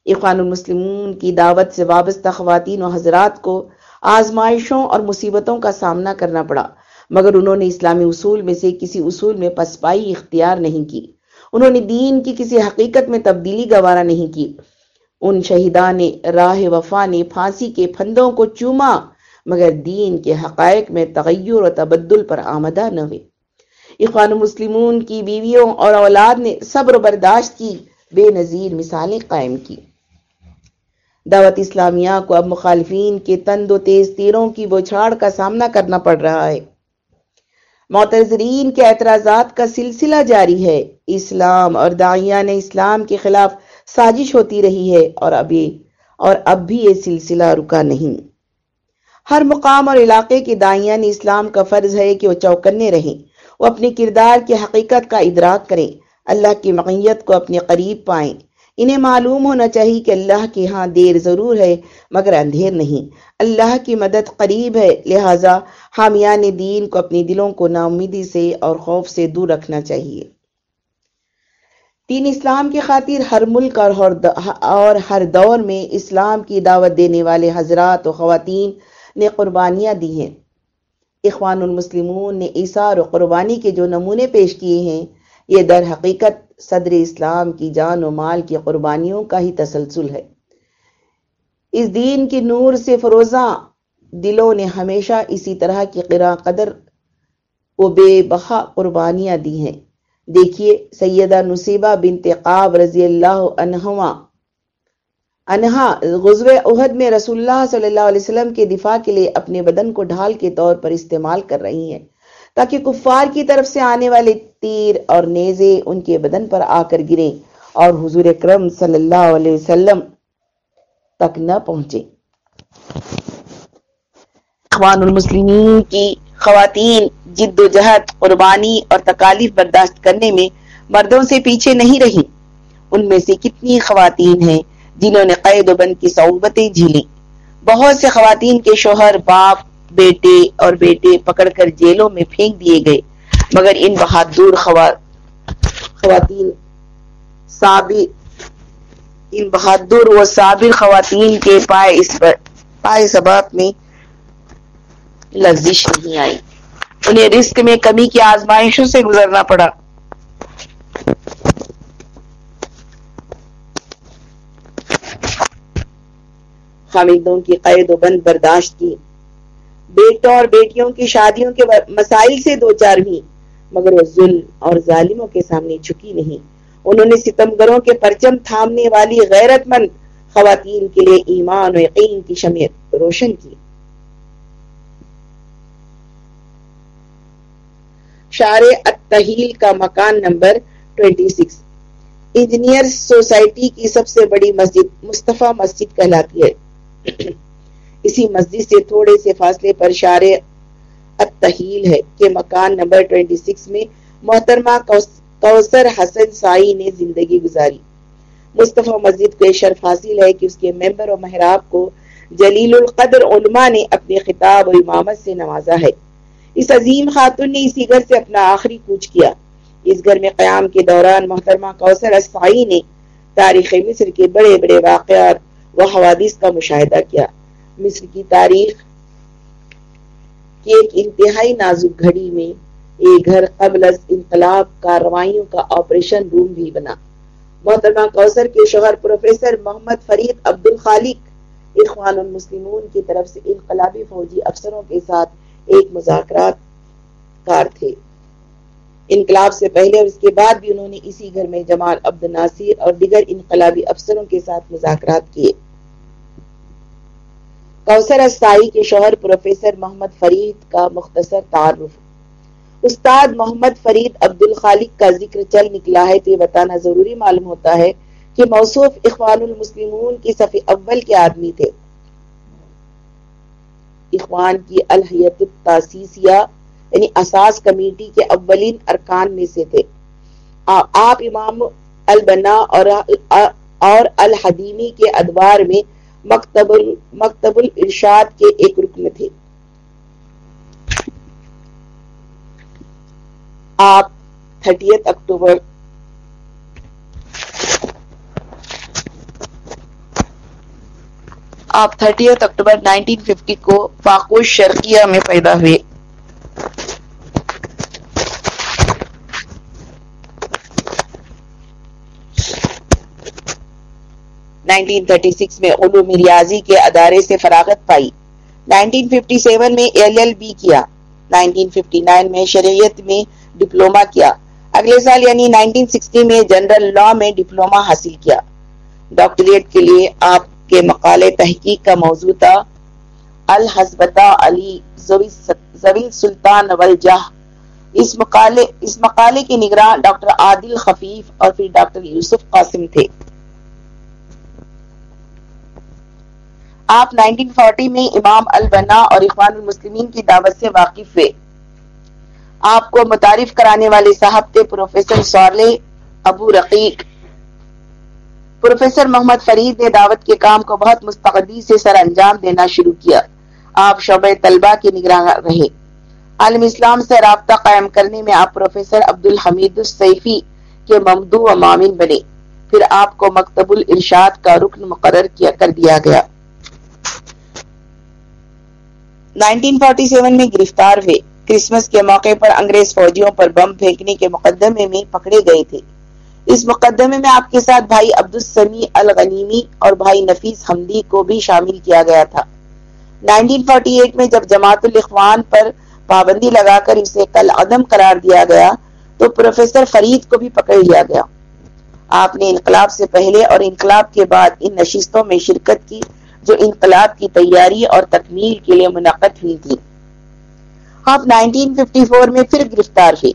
اخوان المسلمون کی دعوت سے وابستہ خواتین و حضرات کو آزمائشوں اور مصیبتوں کا سامنا کرنا پڑا۔ مگر انہوں نے اسلامی اصول میں سے کسی اصول میں پسپائی اختیار نہیں کی۔ انہوں نے دین کی کسی حقیقت میں تبدیلی گوارا نہیں کی۔ ان شہیدان راہ وفا نے پھانسی کے پھندوں کو چوما، مگر دین کے حقائق میں تغیر و تبدل پر آمدہ نہ ہوئے۔ اخوان مسلمون کی بیویوں اور اولاد نے صبر و برداشت کی، بے نظیر مثالیں قائم کی۔ دعوت اسلامیہ کو اب مخالفین کے تند و تیز تیروں کی بوچھاڑ کا سامنا کرنا پڑ رہا ہے۔ معترزرین کے اعتراضات کا سلسلہ جاری ہے۔ اسلام اور دائیان اسلام کے خلاف سازش ہوتی رہی ہے اور ابھی اور اب بھی یہ سلسلہ رکا نہیں۔ ہر مقام اور علاقے کے دائیان اسلام کا فرض ہے کہ وہ چوکنے رہیں، وہ اپنے کردار کی حقیقت کا ادراک کریں، اللہ کی مقیت کو اپنے قریب پائیں۔ انہیں معلوم ہونا چاہیے کہ اللہ کے ہاں دیر ضرور ہے، مگر اندھیر نہیں۔ اللہ کی مدد قریب ہے، لہٰذا حامیان دین کو اپنی دلوں کو ناامیدی سے اور خوف سے دور رکھنا چاہیے۔ دین اسلام کی خاطر ہر ملک اور ہر دور میں اسلام کی دعوت دینے والے حضرات و خواتین نے قربانیاں دی ہیں۔ اخوان المسلمون نے عیسار و قربانی کے جو نمونے پیش کیے ہیں، یہ در حقیقت صدر اسلام کی جان و مال کی قربانیوں کا ہی تسلسل ہے۔ اس دین کی نور سے فروزاں دلوں نے ہمیشہ اسی طرح کی قرآ قدر و بے بخا قربانیاں دی ہیں۔ دیکھیے سیدہ نصیبہ بنت قاب رضی اللہ عنہما۔ انہا غزوہ احد میں رسول اللہ صلی اللہ علیہ وسلم کے دفاع کے لیے اپنے بدن کو ڈھال کے طور پر استعمال کر رہی ہیں۔ تاکہ کفار کی طرف سے آنے والے تیر اور نیزے ان کے بدن پر آ کر گریں اور حضور اکرم صلی اللہ علیہ وسلم تک نہ پہنچے۔ اخوان المسلمین کی خواتین، جد و جہد، قربانی اور تکالیف برداشت کرنے میں مردوں سے پیچھے نہیں رہی۔ ان میں سے کتنی خواتین ہیں جنہوں نے قید و بند کی صعوبتیں جھیلی بہت سے خواتین کے شوہر، باپ بیٹے اور بیٹے پکڑ کر جیلوں میں پھینک دیے گئے۔ مگر ان بہادر خواتین ان بہادر و صابر خواتین کے پائے اس پر، پائے سباب میں لغزش نہیں آئی۔ انہیں رزق میں کمی کی آزمائشوں سے گزرنا پڑا۔ خامدوں کی قید و بند برداشت کی۔ بیٹوں اور بیٹیوں کی شادیوں کے مسائل سے دو چار بھی، مگر وہ ظلم اور ظالموں کے سامنے جھکی نہیں۔ انہوں نے ستمگروں کے پرچم تھامنے والی غیرت مند خواتین کے لیے ایمان و یقین کی شمیت روشن کی۔ شار التحیل کا مکان نمبر 26 انجینئر سوسائٹی کی سب سے بڑی مسجد مصطفیٰ مسجد کہلاتی ہے۔ اسی مسجد سے تھوڑے سے فاصلے پر شار التحیل ہے کہ مکان نمبر 26 میں محترمہ کوثر حسن سائی نے زندگی گزاری۔ مصطفیٰ مسجد کو شرف حاصل ہے کہ اس کے ممبر و محراب کو جلیل القدر علماء نے اپنے خطاب و امامت سے نوازا ہے۔ اس عظیم خاتون نے اسی گھر سے اپنا آخری کوچ کیا۔ اس گھر میں قیام کے دوران محترمہ کوثر اسفائی نے تاریخ مصر کے بڑے بڑے واقعات و حوادث کا مشاہدہ کیا۔ مصر کی تاریخ کی ایک انتہائی نازک گھڑی میں ایک گھر قبل از انقلاب کاروائیوں کا آپریشن روم بھی بنا۔ محترمہ کوثر کے شوہر پروفیسر محمد فرید عبد الخالق اخوان المسلمون کی طرف سے انقلابی فوجی افسروں کے ساتھ ایک مذاکرات کار تھے۔ انقلاب سے پہلے اور اس کے بعد بھی انہوں نے اسی گھر میں جمال عبد ناصر اور دیگر انقلابی افسروں کے ساتھ مذاکرات کیے۔ کوثر استائی کے شوہر پروفیسر محمد فرید کا مختصر تعارف۔ استاد محمد فرید عبد الخالق کا ذکر چل نکلا ہے تو یہ بتانا ضروری معلوم ہوتا ہے کہ موصوف اخوان المسلمون کی صفی اول کے آدمی تھے۔ اخوان کی الحیت التاسیسیہ یعنی اساس کمیٹی کے اولین ارکان میں سے تھے۔ آپ امام البنا اور اور الحدیمی کے ادوار میں مکتب مکتب الارشاد کے ایک رکن تھے۔ آپ تھرٹیت اکتوبر آپ تھرٹیتھ اکتوبر نائنٹین ففٹی کو فاقو شرقیہ میں پیدا ہوئے۔ 1936 میں علوم ریاضی کے ادارے سے فراغت پائی۔ 1957 میں ایل ایل بی کیا۔ 1959 میں شریعت میں ڈپلوما کیا۔ اگلے سال یعنی 1960 میں جنرل لا میں ڈپلوما حاصل کیا۔ ڈاکٹریٹ کے لیے آپ کے مقالے تحقیق کا موضوع تھا۔ الحزبتا علی زویل سلطان والجہ۔ اس مقالے اس مقالے کے نگراں ڈاکٹر عادل خفیف اور پھر ڈاکٹر یوسف قاسم تھے۔ آپ 1940 میں امام البنا اور اخوان المسلمین کی دعوت سے واقف ہوئے۔ آپ کو متعارف کرانے والے صاحب تھے پروفیسر سورلے ابو رقیق۔ پروفیسر محمد فرید نے دعوت کے کام کو بہت مستقدی سے سر انجام دینا شروع کیا۔ آپ شعبہ طلبہ کے نگران رہے۔ عالم اسلام سے رابطہ قائم کرنے میں آپ پروفیسر عبد الحمید السیفی کے ممدو و معامن بنے۔ پھر آپ کو مکتب الارشاد کا رکن مقرر کیا کر دیا گیا۔ 1947 میں گرفتار ہوئے۔ کرسمس کے موقع پر انگریز فوجیوں پر بم پھینکنے کے مقدمے میں پکڑے گئے تھے۔ اس مقدمے میں آپ کے ساتھ بھائی عبد عبدالسمی الغنیمی اور بھائی نفیس حمدی کو بھی شامل کیا گیا تھا۔ 1948 میں جب جماعت الاخوان پر پابندی لگا کر اسے کل عدم قرار دیا گیا، تو پروفیسر فرید کو بھی پکڑ لیا گیا۔ آپ نے انقلاب سے پہلے اور انقلاب کے بعد ان نشستوں میں شرکت کی۔ جو انقلاب کی تیاری اور تکمیل کے لیے منعقد ہوئی تھی۔ آپ 1954 میں پھر گرفتار ہوئے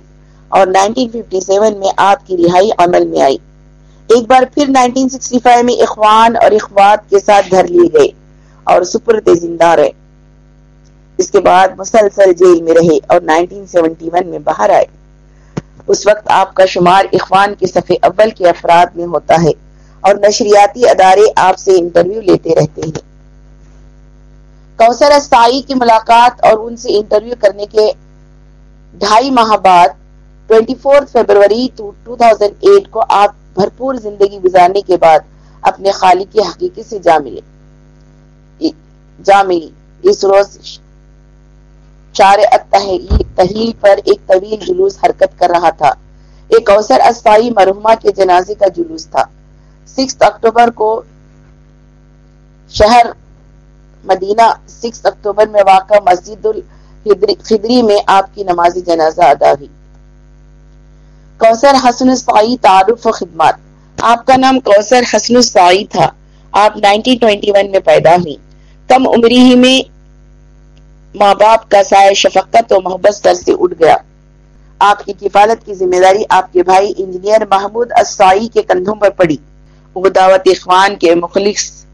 اور 1957 میں آپ کی رہائی عمل میں آئی۔ ایک بار پھر 1965 میں اخوان اور اخوات کے ساتھ گھر لیے گئے اور سپرد زندہ رہے۔ اس کے بعد مسلسل جیل میں رہے اور 1971 میں باہر آئے۔ اس وقت آپ کا شمار اخوان کے صفحے اول کے افراد میں ہوتا ہے۔ اور نشریاتی ادارے آپ سے انٹرویو لیتے رہتے ہیں۔ کوثر سائی کی ملاقات اور ان سے انٹرویو کرنے کے ڈھائی ماہ بعد 24 فیبروری 2008 کو آپ بھرپور زندگی گزارنے کے بعد اپنے خالق کی حقیقت سے جا ملے۔ جا ملی۔ اس روز چار تحیل پر ایک طویل جلوس حرکت کر رہا تھا۔ ایک اوسر اسائی مرحومہ کے جنازے کا جلوس تھا۔ سکس اکتوبر کو شہر مدینہ، سکس اکتوبر میں واقع مسجد الخدری میں آپ کی نماز جنازہ ادا ہوئی۔ کوثر حسن السائی تعارف و خدمات۔ آپ کا نام کوثر حسن السائی تھا۔ آپ 1921 میں پیدا ہوئی۔ کم عمری ہی میں ماں باپ کا سائے شفقت و محبت سر سے اٹھ گیا۔ آپ کی کفالت کی ذمہ داری آپ کے بھائی انجینئر محمود السائی کے کندھوں پر پڑی۔ وہ دعوت اخوان کے مخلص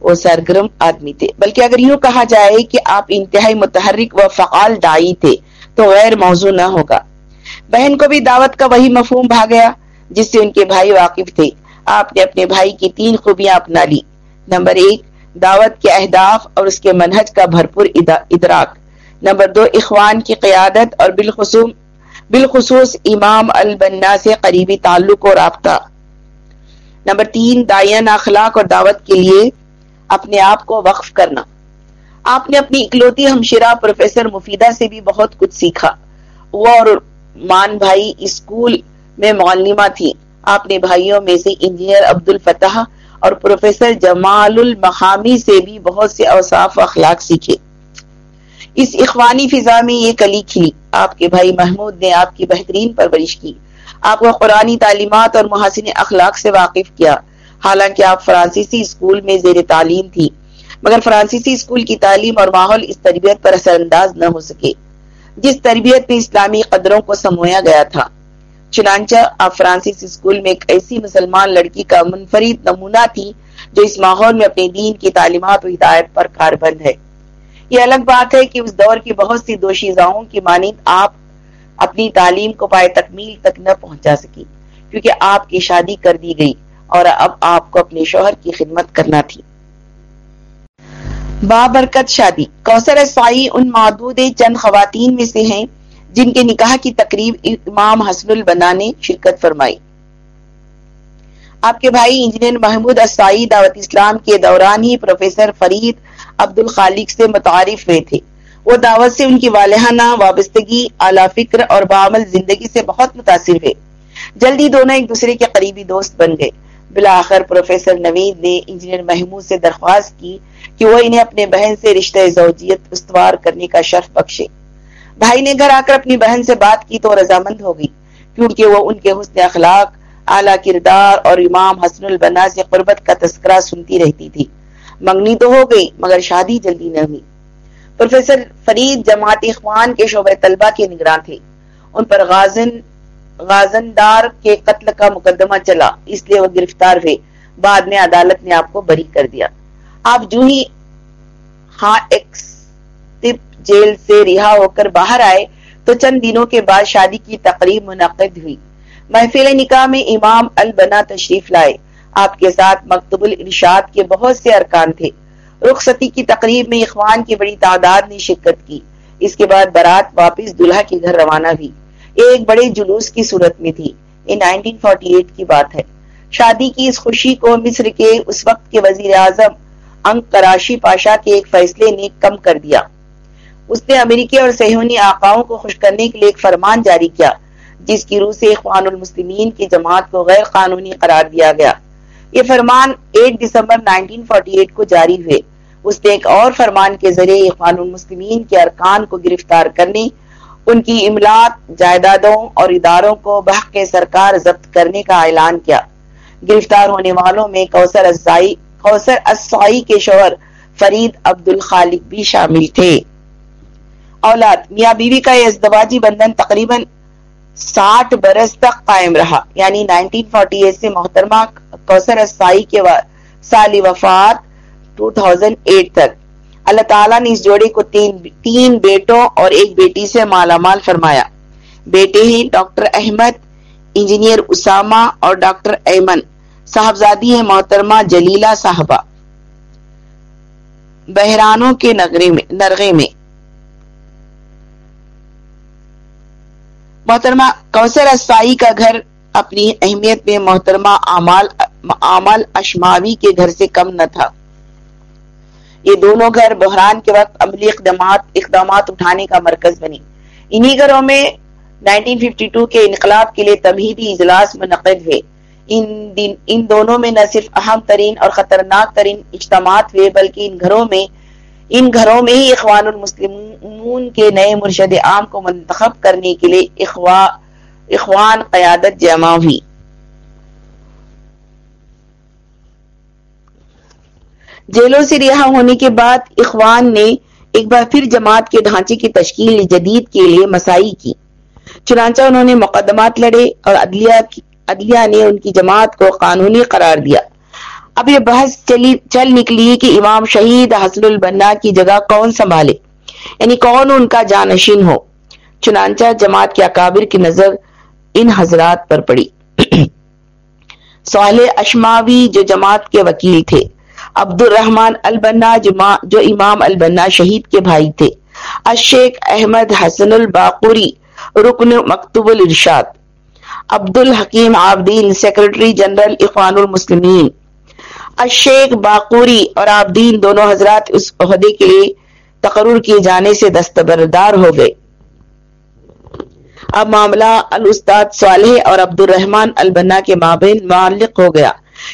و سرگرم آدمی تھے۔ بلکہ اگر یوں کہا جائے کہ آپ انتہائی متحرک و فعال دائی تھے، تو غیر موضوع نہ ہوگا۔ بہن کو بھی دعوت کا وہی مفہوم بھا گیا، جس سے ان کے بھائی واقف تھے۔ آپ نے اپنے بھائی کی تین خوبیاں اپنا لی۔ نمبر ایک، دعوت کے اہداف اور اس کے منہج کا بھرپور ادراک۔ نمبر دو، اخوان کی قیادت اور بالخصوص بالخصوص امام البنا سے قریبی تعلق و رابطہ۔ نمبر تین دائین اخلاق اور دعوت کے لیے اپنے آپ کو وقف کرنا۔ آپ نے اپنی اکلوتی ہمشرہ پروفیسر مفیدہ سے بھی بہت کچھ سیکھا۔ وہ اور مان بھائی اسکول میں معلمہ تھی آپ نے بھائیوں میں سے انجینئر عبد الفتح اور پروفیسر جمال المحامی سے بھی بہت سے اوصاف و اخلاق سیکھے۔ اس اخوانی فضا میں یہ کلی کھلی۔ آپ کے بھائی محمود نے آپ کی بہترین پرورش کی۔ آپ کو قرآنی تعلیمات اور محاسن اخلاق سے واقف کیا۔ حالانکہ آپ فرانسیسی اسکول میں زیر تعلیم تھی مگر فرانسیسی اسکول کی تعلیم اور ماحول اس تربیت پر اثر انداز نہ ہو سکے، جس تربیت میں اسلامی قدروں کو سمویا گیا تھا۔ چنانچہ آپ فرانسیسی اسکول میں ایک ایسی مسلمان لڑکی کا منفرد نمونہ تھی جو اس ماحول میں اپنے دین کی تعلیمات و ہدایت پر کاربند ہے۔ یہ الگ بات ہے کہ اس دور کی بہت سی دوشیزاؤں کی مانند آپ اپنی تعلیم کو پائے تکمیل تک نہ پہنچا سکی، کیونکہ آپ کی شادی کر دی گئی اور اب آپ کو اپنے شوہر کی خدمت کرنا تھی۔ بابرکت شادی۔ کوثر اسفائی ان معدود چند خواتین میں سے ہیں جن کے نکاح کی تقریب امام حسن البنا نے شرکت فرمائی۔ آپ کے بھائی انجینئر محمود اسائی دعوت اسلام کے دوران ہی پروفیسر فرید عبد الخالق سے متعارف ہوئے تھے۔ وہ دعوت سے ان کی والہانہ، وابستگی، اعلی فکر اور بعمل زندگی سے بہت متاثر ہوئے۔ جلدی دونوں ایک دوسرے کے قریبی دوست بن گئے۔ بلاخر پروفیسر نوید نے انجینئر محمود سے درخواست کی کہ وہ انہیں اپنے بہن سے رشتہ زوجیت استوار کرنے کا شرف بخشے۔ بھائی نے گھر آ کر اپنی بہن سے بات کی تو رضامند ہو گئی، کیونکہ وہ ان کے حسن اخلاق، اعلیٰ کردار اور امام حسن البنا سے قربت کا تذکرہ سنتی رہتی تھی۔ منگنی تو ہو گئی، مگر شادی جلدی نہ ہوئی۔ پروفیسر فرید جماعت اخوان کے شعبہ طلبہ کے نگراں تھے۔ ان پر غازن، غازندار کے قتل کا مقدمہ چلا، اس لیے وہ گرفتار ہوئے۔ بعد میں عدالت نے آپ کو بری کر دیا۔ آپ جو ہی ہاں ایکس جیل سے رہا ہو کر باہر آئے، تو چند دنوں کے بعد شادی کی تقریب منعقد ہوئی۔ محفل نکاح میں امام البنا تشریف لائے۔ آپ کے ساتھ مکتب الارشاد کے بہت سے ارکان تھے۔ رخصتی کی تقریب میں اخوان کی بڑی تعداد نے شرکت کی۔ اس کے بعد برات واپس دلہا کے گھر روانہ ہوئی۔ ایک بڑے جلوس کی صورت میں تھی۔ یہ 1948 کی بات ہے۔ شادی کی اس خوشی کو مصر کے اس وقت کے وزیر اعظم انک کراشی پاشا کے ایک فیصلے نے کم کر دیا۔ اس نے امریکی اور سہونی آقاؤں کو خوش کرنے کے لیے ایک فرمان جاری کیا، جس کی روح سے اخوان المسلمین کی جماعت کو غیر قانونی قرار دیا گیا۔ یہ فرمان 8 دسمبر 1948 کو جاری ہوئے۔ اس نے ایک اور فرمان کے ذریعے اخوان المسلمین کے ارکان کو گرفتار کرنے، ان کی املاک جائیدادوں اور اداروں کو بحق کے سرکار ضبط کرنے کا اعلان کیا۔ گرفتار ہونے والوں میں کوثر کوثر کے شوہر فرید عبد الخالق بھی شامل تھے۔ اولاد، میاں بیوی بی کا یہ ازدواجی بندھن تقریباً ساٹھ برس تک قائم رہا۔ یعنی 1948 سے محترمہ کوثر اسائی کے سالی وفات 2008 تک۔ اللہ تعالیٰ نے اس جوڑے کو تین, تین بیٹوں اور ایک بیٹی سے مالا مال فرمایا۔ بیٹے ہیں ڈاکٹر احمد انجینئر اسامہ اور ڈاکٹر ایمن۔ صاحبزادی ہیں محترمہ جلیلہ صاحبہ۔ بحرانوں کے نغرے میں نرغے میں۔ محترمہ، کوثر اسائی کا گھر اپنی اہمیت میں محترمہ آمال اشماوی کے گھر سے کم نہ تھا۔ یہ دونوں گھر بحران کے وقت عملی اقدامات اقدامات اٹھانے کا مرکز بنی۔ انہی گھروں میں 1952 کے انقلاب کے لیے تمہیدی اجلاس منعقد ہوئے۔ ان دن، ان دونوں میں نہ صرف اہم ترین اور خطرناک ترین اجتماعات ہوئے، بلکہ ان گھروں میں ان گھروں میں ہی اخوان المسلمون کے نئے مرشد عام کو منتخب کرنے کے لیے اخوا، اخوان قیادت جمع ہوئی۔ جیلوں سے رہا ہونے کے بعد اخوان نے ایک بار پھر جماعت کے ڈھانچے کی تشکیل جدید کے لیے مسائی کی۔ چنانچہ انہوں نے مقدمات لڑے اور عدلیہ عدلیہ نے ان کی جماعت کو قانونی قرار دیا۔ اب یہ بحث چلی چل نکلی کہ امام شہید حسن البنا کی جگہ کون سنبھالے یعنی کون ان کا جانشین ہو۔ چنانچہ جماعت کے اکابر کی نظر ان حضرات پر پڑی۔ *clears throat* صالح اشماوی جو جماعت کے وکیل تھے عبد الرحمن البنا جو امام البنا شہید کے بھائی تھے، الشیخ احمد حسن الباقوری رکن مکتوب الارشاد عبد الحکیم عابدین، سیکرٹری جنرل اخوان المسلمین الشیخ باقوری اور آبدین دونوں حضرات اس عہدے کے لیے تقرر کیے جانے سے دستبردار ہو گئے۔ اب معاملہ الاستاد صالح اور عبد الرحمن البنا کے مابین معلق ہو گیا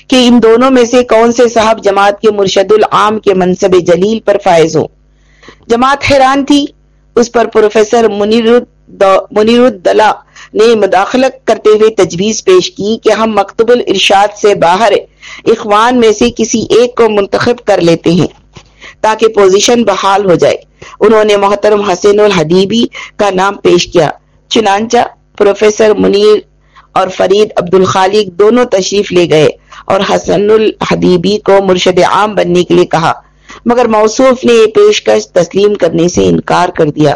کہ ان دونوں میں سے کون سے صاحب جماعت کے مرشد العام کے منصب جلیل پر فائز ہو جماعت حیران تھی، اس پر پروفیسر منیر الدلہ نے مداخلت کرتے ہوئے تجویز پیش کی کہ ہم مکتب الارشاد سے باہر اخوان میں سے کسی ایک کو منتخب کر لیتے ہیں تاکہ پوزیشن بحال ہو جائے۔ انہوں نے محترم حسین الحدیبی کا نام پیش کیا۔ چنانچہ پروفیسر منیر اور فرید عبد الخالق دونوں تشریف لے گئے اور حسن الحدیبی کو مرشد عام بننے کے لیے کہا۔ مگر موصوف نے یہ پیشکش تسلیم کرنے سے انکار کر دیا۔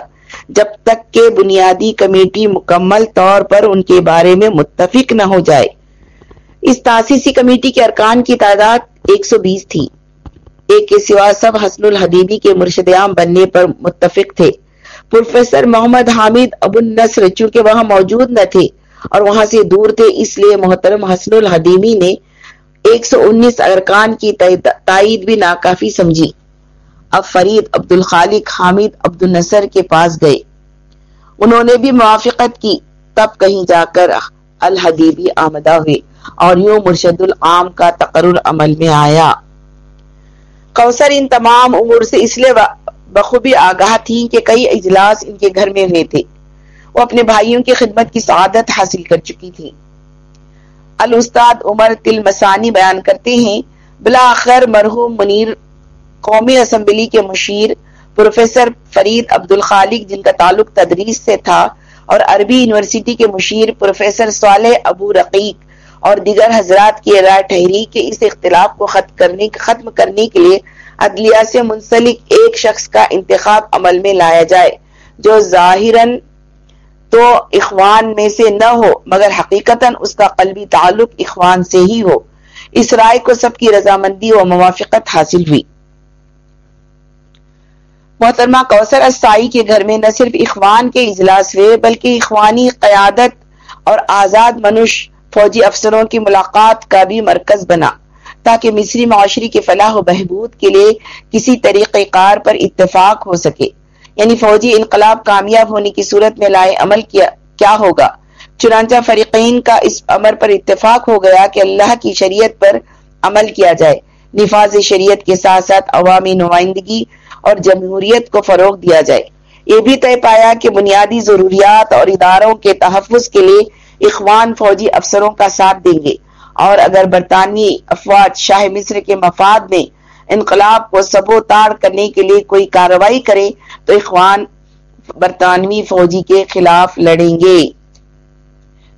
جب تک کہ بنیادی کمیٹی مکمل طور پر ان کے بارے میں متفق نہ ہو جائے۔ اس تاسیسی کمیٹی کے ارکان کی تعداد ایک سو بیس تھی۔ ایک کے سوا سب حسن الحدیبی کے مرشد عام بننے پر متفق تھے۔ پروفیسر محمد حامد ابو النصر چونکہ وہاں موجود نہ تھے اور وہاں سے دور تھے، اس لیے محترم حسن الحدیمی نے ایک سو انیس ارکان کی تائید بھی ناکافی سمجھی۔ اب فرید عبد الخالق حامد عبد النصر کے پاس گئے۔ انہوں نے بھی موافقت کی، تب کہیں جا کر الحدیبی آمدہ ہوئے۔ اور یوں مرشد العام کا تقرر عمل میں آیا۔ کوثر ان تمام امور سے اس لیے بخوبی آگاہ تھی کہ کئی اجلاس ان کے گھر میں ہوئے تھے۔ وہ اپنے بھائیوں کی خدمت کی سعادت حاصل کر چکی تھی الاستاد عمر تلمسانی بیان کرتے ہیں، بلاخر مرحوم منیر قومی اسمبلی کے مشیر پروفیسر فرید عبد الخالق جن کا تعلق تدریس سے تھا، اور عربی یونیورسٹی کے مشیر پروفیسر صالح ابو رقیق۔ اور دیگر حضرات کی رائے ٹھہری کہ اس اختلاف کو ختم کرنے ختم کرنے کے لیے عدلیہ سے منسلک ایک شخص کا انتخاب عمل میں لایا جائے، جو ظاہراً تو اخوان میں سے نہ ہو، مگر حقیقتاً اس کا قلبی تعلق اخوان سے ہی ہو۔ اس رائے کو سب کی رضامندی و موافقت حاصل ہوئی۔ محترمہ کوثر اسائی کے گھر میں نہ صرف اخوان کے اجلاس ہوئے، بلکہ اخوانی قیادت اور آزاد منش فوجی افسروں کی ملاقات کا بھی مرکز بنا، تاکہ مصری معاشرے کے فلاح و بہبود کے لیے کسی طریقہ کار پر اتفاق ہو سکے۔ یعنی فوجی انقلاب کامیاب ہونے کی صورت میں لائے عمل کیا کیا ہوگا؟ چنانچہ فریقین کا اس امر پر اتفاق ہو گیا کہ اللہ کی شریعت پر عمل کیا جائے۔ نفاذ شریعت کے ساتھ ساتھ عوامی نمائندگی اور جمہوریت کو فروغ دیا جائے۔ یہ بھی طے پایا کہ بنیادی ضروریات اور اداروں کے تحفظ کے لیے اخوان فوجی افسروں کا ساتھ دیں گے۔ اور اگر برطانوی افواج شاہ مصر کے مفاد میں انقلاب کو سبو تاڑ کرنے کے لیے کوئی کاروائی کرے، تو اخوان برطانوی فوجی کے خلاف لڑیں گے۔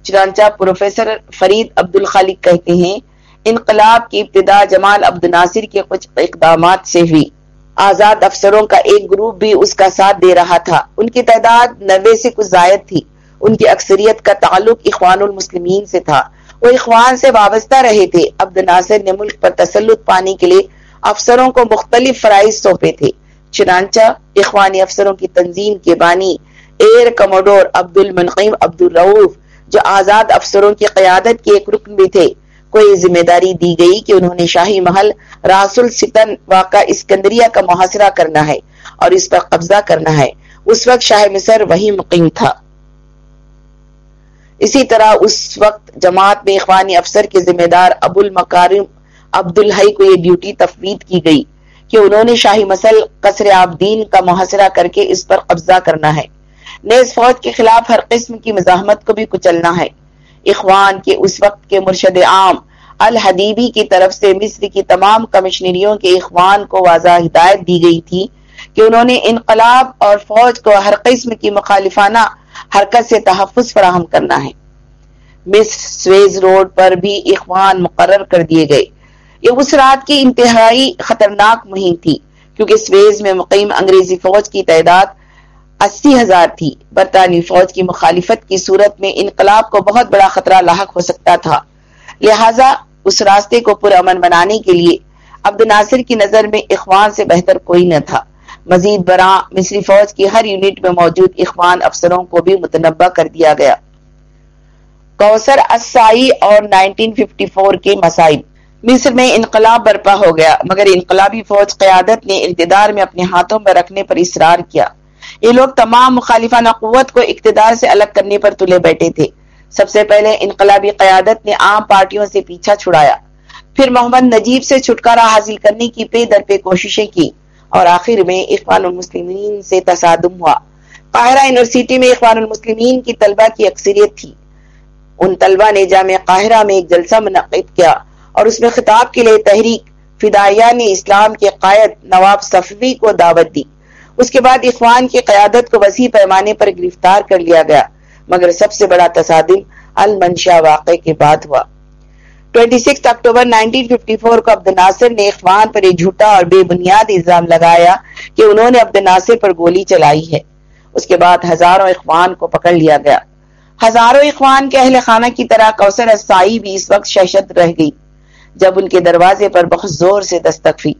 چنانچہ پروفیسر فرید عبد الخالق کہتے ہیں، انقلاب کی ابتدا جمال عبد ناصر کے کچھ اقدامات سے ہوئی۔ آزاد افسروں کا ایک گروپ بھی اس کا ساتھ دے رہا تھا۔ ان کی تعداد نوے سے کچھ زائد تھی۔ ان کی اکثریت کا تعلق اخوان المسلمین سے تھا۔ وہ اخوان سے وابستہ رہے تھے۔ عبد ناصر نے ملک پر تسلط پانے کے لیے افسروں کو مختلف فرائض سونپے تھے۔ چنانچہ اخوانی افسروں کی تنظیم کے بانی ایر کموڈور عبد المنقیم عبد الروف جو آزاد افسروں کی قیادت کے ایک رکن بھی تھے، کو یہ ذمہ داری دی گئی کہ انہوں نے شاہی محل راس الستن واقع اسکندریہ کا محاصرہ کرنا ہے اور اس پر قبضہ کرنا ہے۔ اس وقت شاہ مصر وہی مقیم تھا۔ اسی طرح اس وقت جماعت میں اخوانی افسر کے ذمہ دار ابو المکارم عبد الحی کو یہ ڈیوٹی تفوید کی گئی کہ انہوں نے شاہی مسل قصر آبدین کا محاصرہ کر کے اس پر قبضہ کرنا ہے۔ نیز فوج کے خلاف ہر قسم کی مزاحمت کو بھی کچلنا ہے۔ اخوان کے اس وقت کے مرشد عام الحدیبی کی طرف سے مصر کی تمام کمشنریوں کے اخوان کو واضح ہدایت دی گئی تھی کہ انہوں نے انقلاب اور فوج کو ہر قسم کی مخالفانہ حرکت سے تحفظ فراہم کرنا ہے۔ مصر سویز روڈ پر بھی اخوان مقرر کر دیے گئے۔ یہ اس رات کی انتہائی خطرناک مہم تھی، کیونکہ سویز میں مقیم انگریزی فوج کی تعداد اسی ہزار تھی۔ برطانوی فوج کی مخالفت کی صورت میں انقلاب کو بہت بڑا خطرہ لاحق ہو سکتا تھا۔ لہٰذا اس راستے کو پرامن بنانے کے لیے عبد ناصر کی نظر میں اخوان سے بہتر کوئی نہ تھا۔ مزید برآں مصری فوج کی ہر یونٹ میں موجود اخوان افسروں کو بھی متنبع کر دیا گیا۔ کوثر اسائی اور 1954 کے مسائب۔ مصر میں انقلاب برپا ہو گیا، مگر انقلابی فوج قیادت نے اقتدار میں اپنے ہاتھوں میں رکھنے پر اصرار کیا۔ یہ لوگ تمام مخالفانہ قوت کو اقتدار سے الگ کرنے پر تلے بیٹھے تھے۔ سب سے پہلے انقلابی قیادت نے عام پارٹیوں سے پیچھا چھڑایا۔ پھر محمد نجیب سے چھٹکارا حاصل کرنے کی پے در پہ کوششیں کی۔ اور آخر میں اخوان المسلمین سے تصادم ہوا۔ قاہرہ یونیورسٹی میں اخوان المسلمین کی طلبہ کی اکثریت تھی۔ ان طلبہ نے جامع قاہرہ میں ایک جلسہ منعقد کیا اور اس میں خطاب کے لیے تحریک فدائیہ نے اسلام کے قائد نواب صفوی کو دعوت دی۔ اس کے بعد اخوان کی قیادت کو وسیع پیمانے پر گرفتار کر لیا گیا، مگر سب سے بڑا تصادم المنشا واقع کے بعد ہوا۔ 26 اکتوبر 1954 کو عبد ناصر نے اخوان پر ایک جھوٹا اور بے بنیاد الزام لگایا کہ انہوں نے عبد ناصر پر گولی چلائی ہے۔ اس کے بعد ہزاروں اخوان کو پکڑ لیا گیا۔ ہزاروں اخوان کے اہل خانہ کی طرح کوثر اسائی بھی اس وقت شہشت رہ گئی، جب ان کے دروازے پر بہت زور سے دستک ہوئی۔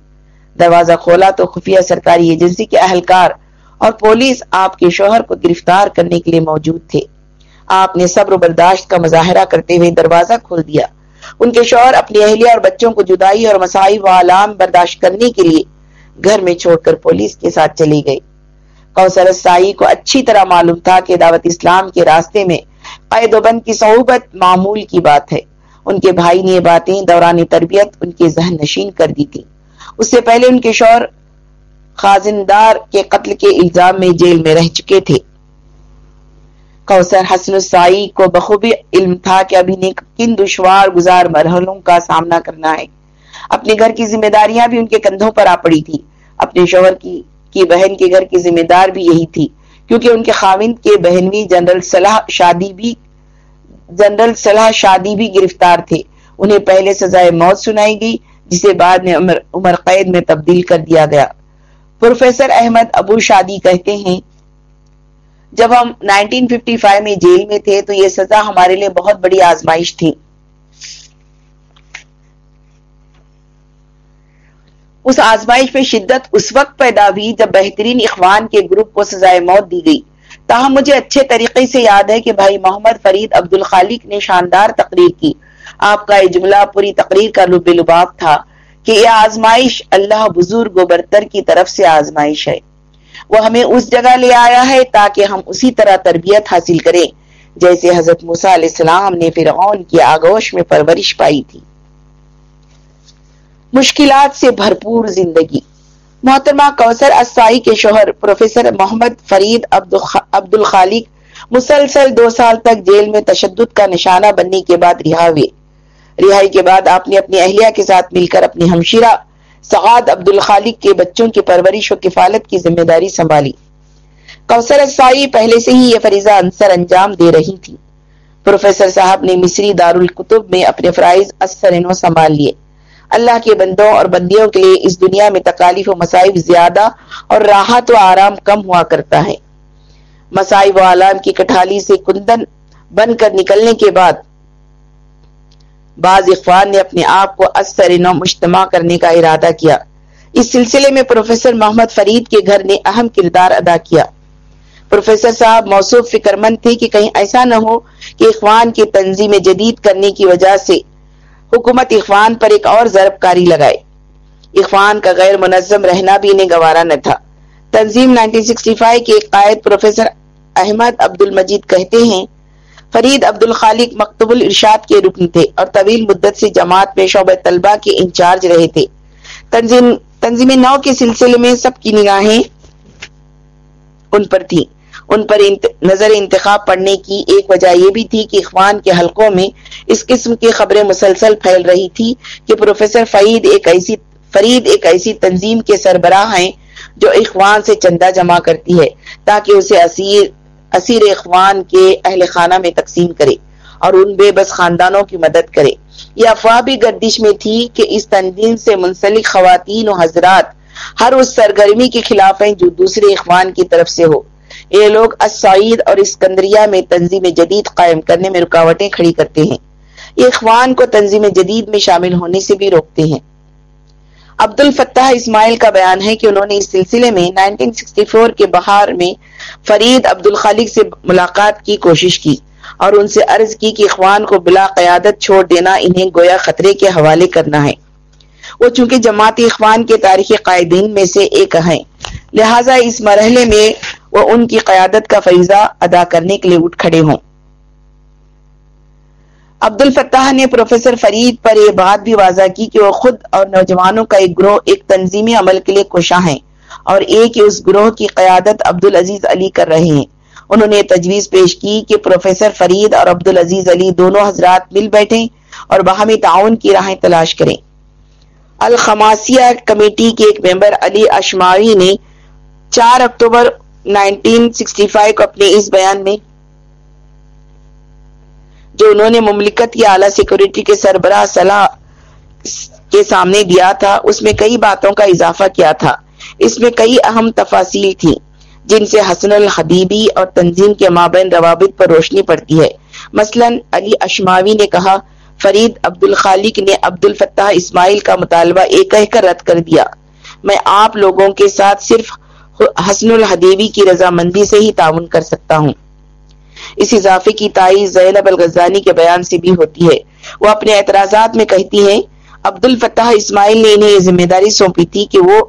دروازہ کھولا تو خفیہ سرکاری ایجنسی کے اہلکار اور پولیس آپ کے شوہر کو گرفتار کرنے کے لیے موجود تھے۔ آپ نے صبر و برداشت کا مظاہرہ کرتے ہوئے دروازہ کھول دیا۔ ان کے شوہر اپنی اہلیہ اور بچوں کو جدائی اور مسائب و علام برداشت کرنے کے لیے گھر میں چھوڑ کر پولیس کے ساتھ چلی گئی۔ کوثر سائی کو اچھی طرح معلوم تھا کہ دعوت اسلام کے راستے میں قید و بند کی صحبت معمول کی بات ہے۔ ان کے بھائی نے یہ باتیں دوران تربیت ان کے ذہن نشین کر دی تھی۔ اس سے پہلے ان کے شوہر خازندار کے قتل کے الزام میں جیل میں رہ چکے تھے۔ کوثر حسن السائی کو بخوبی علم تھا کہ ابھی نے کن دشوار گزار مرحلوں کا سامنا کرنا ہے۔ اپنے گھر کی ذمہ داریاں بھی ان کے کندھوں پر آ پڑی تھی اپنے شوہر کی کی بہن کے گھر کی ذمہ دار بھی یہی تھی۔ کیونکہ ان کے خاوند کے بہنوی جنرل صلاح شادی بھی جنرل صلاح شادی بھی گرفتار تھے۔ انہیں پہلے سزائے موت سنائی گئی جسے بعد میں عمر, عمر قید میں تبدیل کر دیا گیا۔ پروفیسر احمد ابو شادی کہتے ہیں جب ہم 1955 میں جیل میں تھے تو یہ سزا ہمارے لیے بہت بڑی آزمائش تھی۔ اس آزمائش میں شدت اس وقت پیدا ہوئی جب بہترین اخوان کے گروپ کو سزائے موت دی گئی۔ تاہم، مجھے اچھے طریقے سے یاد ہے کہ بھائی محمد فرید عبد الخالق نے شاندار تقریر کی۔ آپ کا یہ جملہ پوری تقریر کا لب لباب تھا کہ یہ آزمائش اللہ بزرگ و برتر کی طرف سے آزمائش ہے۔ وہ ہمیں اس جگہ لے آیا ہے تاکہ ہم اسی طرح تربیت حاصل کریں۔ جیسے حضرت موسیٰ علیہ السلام نے فرعون کی آگوش میں پرورش پائی تھی۔ مشکلات سے بھرپور زندگی۔ محترمہ کوثر اسائی کے شوہر پروفیسر محمد فرید عبد الخالق مسلسل دو سال تک جیل میں تشدد کا نشانہ بننے کے بعد رہا ہوئے۔ رہائی کے بعد آپ نے اپنی اہلیہ کے ساتھ مل کر اپنی ہمشیرہ سعاد عبد الخالق کے بچوں کی پرورش و کفالت کی ذمہ داری سنبھالی۔ کوثر اسائی پہلے سے ہی یہ فریضہ انصر انجام دے رہی تھی۔ پروفیسر صاحب نے مصری دارالکتب میں اپنے فرائض اثر سنبھال لیے۔ اللہ کے بندوں اور بندیوں کے لیے اس دنیا میں تکالیف و مسائب زیادہ اور راحت و آرام کم ہوا کرتا ہے۔ مسائب و عالم کی کٹھالی سے کندن بن کر نکلنے کے بعد بعض اخوان نے اپنے آپ کو اثر نو مجتمع کرنے کا ارادہ کیا۔ اس سلسلے میں پروفیسر محمد فرید کے گھر نے اہم کردار ادا کیا۔ پروفیسر صاحب موصوف فکر مند تھے کہ کہیں ایسا نہ ہو کہ اخوان کی تنظیم جدید کرنے کی وجہ سے حکومت اخوان پر ایک اور ضرب کاری لگائے۔ اخوان کا غیر منظم رہنا بھی انہیں گوارا نہ تھا۔ تنظیم 1965 کے قائد پروفیسر احمد عبد المجید کہتے ہیں فرید عبد الخالق مکتب الارشاد کے رکن تھے اور طویل مدت سے جماعت میں شعبہ طلبہ کے انچارج رہے تھے۔ تنظیم تنظیم نو کے سلسلے میں سب کی نگاہیں ان پر تھیں۔ ان پر انت... نظر انتخاب پڑھنے کی ایک وجہ یہ بھی تھی کہ اخوان کے حلقوں میں اس قسم کی خبریں مسلسل پھیل رہی تھی کہ پروفیسر فرید ایک ایسی فرید ایک ایسی تنظیم کے سربراہ ہیں جو اخوان سے چندہ جمع کرتی ہے تاکہ اسے اسیر اسیر اخوان کے اہل خانہ میں تقسیم کرے اور ان بے بس خاندانوں کی مدد کرے۔ یہ افواہ بھی گردش میں تھی کہ اس تنظیم سے منسلک خواتین و حضرات ہر اس سرگرمی کے خلاف ہیں جو دوسرے اخوان کی طرف سے ہو۔ یہ لوگ السعید اور اسکندریہ میں تنظیم جدید قائم کرنے میں رکاوٹیں کھڑی کرتے ہیں۔ یہ اخوان کو تنظیم جدید میں شامل ہونے سے بھی روکتے ہیں۔ عبد الفتح اسماعیل کا بیان ہے کہ انہوں نے اس سلسلے میں 1964 کے بہار میں فرید عبد الخالق سے ملاقات کی کوشش کی اور ان سے عرض کی کہ اخوان کو بلا قیادت چھوڑ دینا انہیں گویا خطرے کے حوالے کرنا ہے۔ وہ چونکہ جماعت اخوان کے تاریخی قائدین میں سے ایک ہیں، لہٰذا اس مرحلے میں وہ ان کی قیادت کا فریضہ ادا کرنے کے لیے اٹھ کھڑے ہوں۔ عبد الفتح نے پروفیسر فرید پر یہ بات بھی واضح کی کہ وہ خود اور نوجوانوں کا ایک گروہ ایک تنظیمی عمل کے لیے کوشاں ہیں اور ایک اس گروہ کی قیادت عبد العزیز علی کر رہے ہیں۔ انہوں نے تجویز پیش کی کہ پروفیسر فرید اور عبد العزیز علی دونوں حضرات مل بیٹھیں اور باہمی تعاون کی راہیں تلاش کریں۔ الخماسیہ کمیٹی کے ایک ممبر علی اشماوی نے چار اکتوبر 1965 کو اپنے اس بیان میں جو انہوں نے مملکت یا اعلیٰ سیکورٹی کے سربراہ صلاح کے سامنے دیا تھا، اس میں کئی باتوں کا اضافہ کیا تھا۔ اس میں کئی اہم تفاصیل تھیں، جن سے حسن الحدیبی اور تنظیم کے مابین روابط پر روشنی پڑتی ہے۔ مثلا، علی اشماوی نے کہا، فرید عبد الخالق نے عبد الفتح اسماعیل کا مطالبہ ایک کہہ کر رد کر دیا، میں آپ لوگوں کے ساتھ صرف حسن الحدیبی کی رضامندی سے ہی تعاون کر سکتا ہوں۔ اس اضافے کی تائید زینب الغزانی کے بیان سے بھی ہوتی ہے۔ وہ اپنے اعتراضات میں کہتی ہیں عبد الفتح اسماعیل نے انہیں یہ ذمہ داری سونپی تھی کہ وہ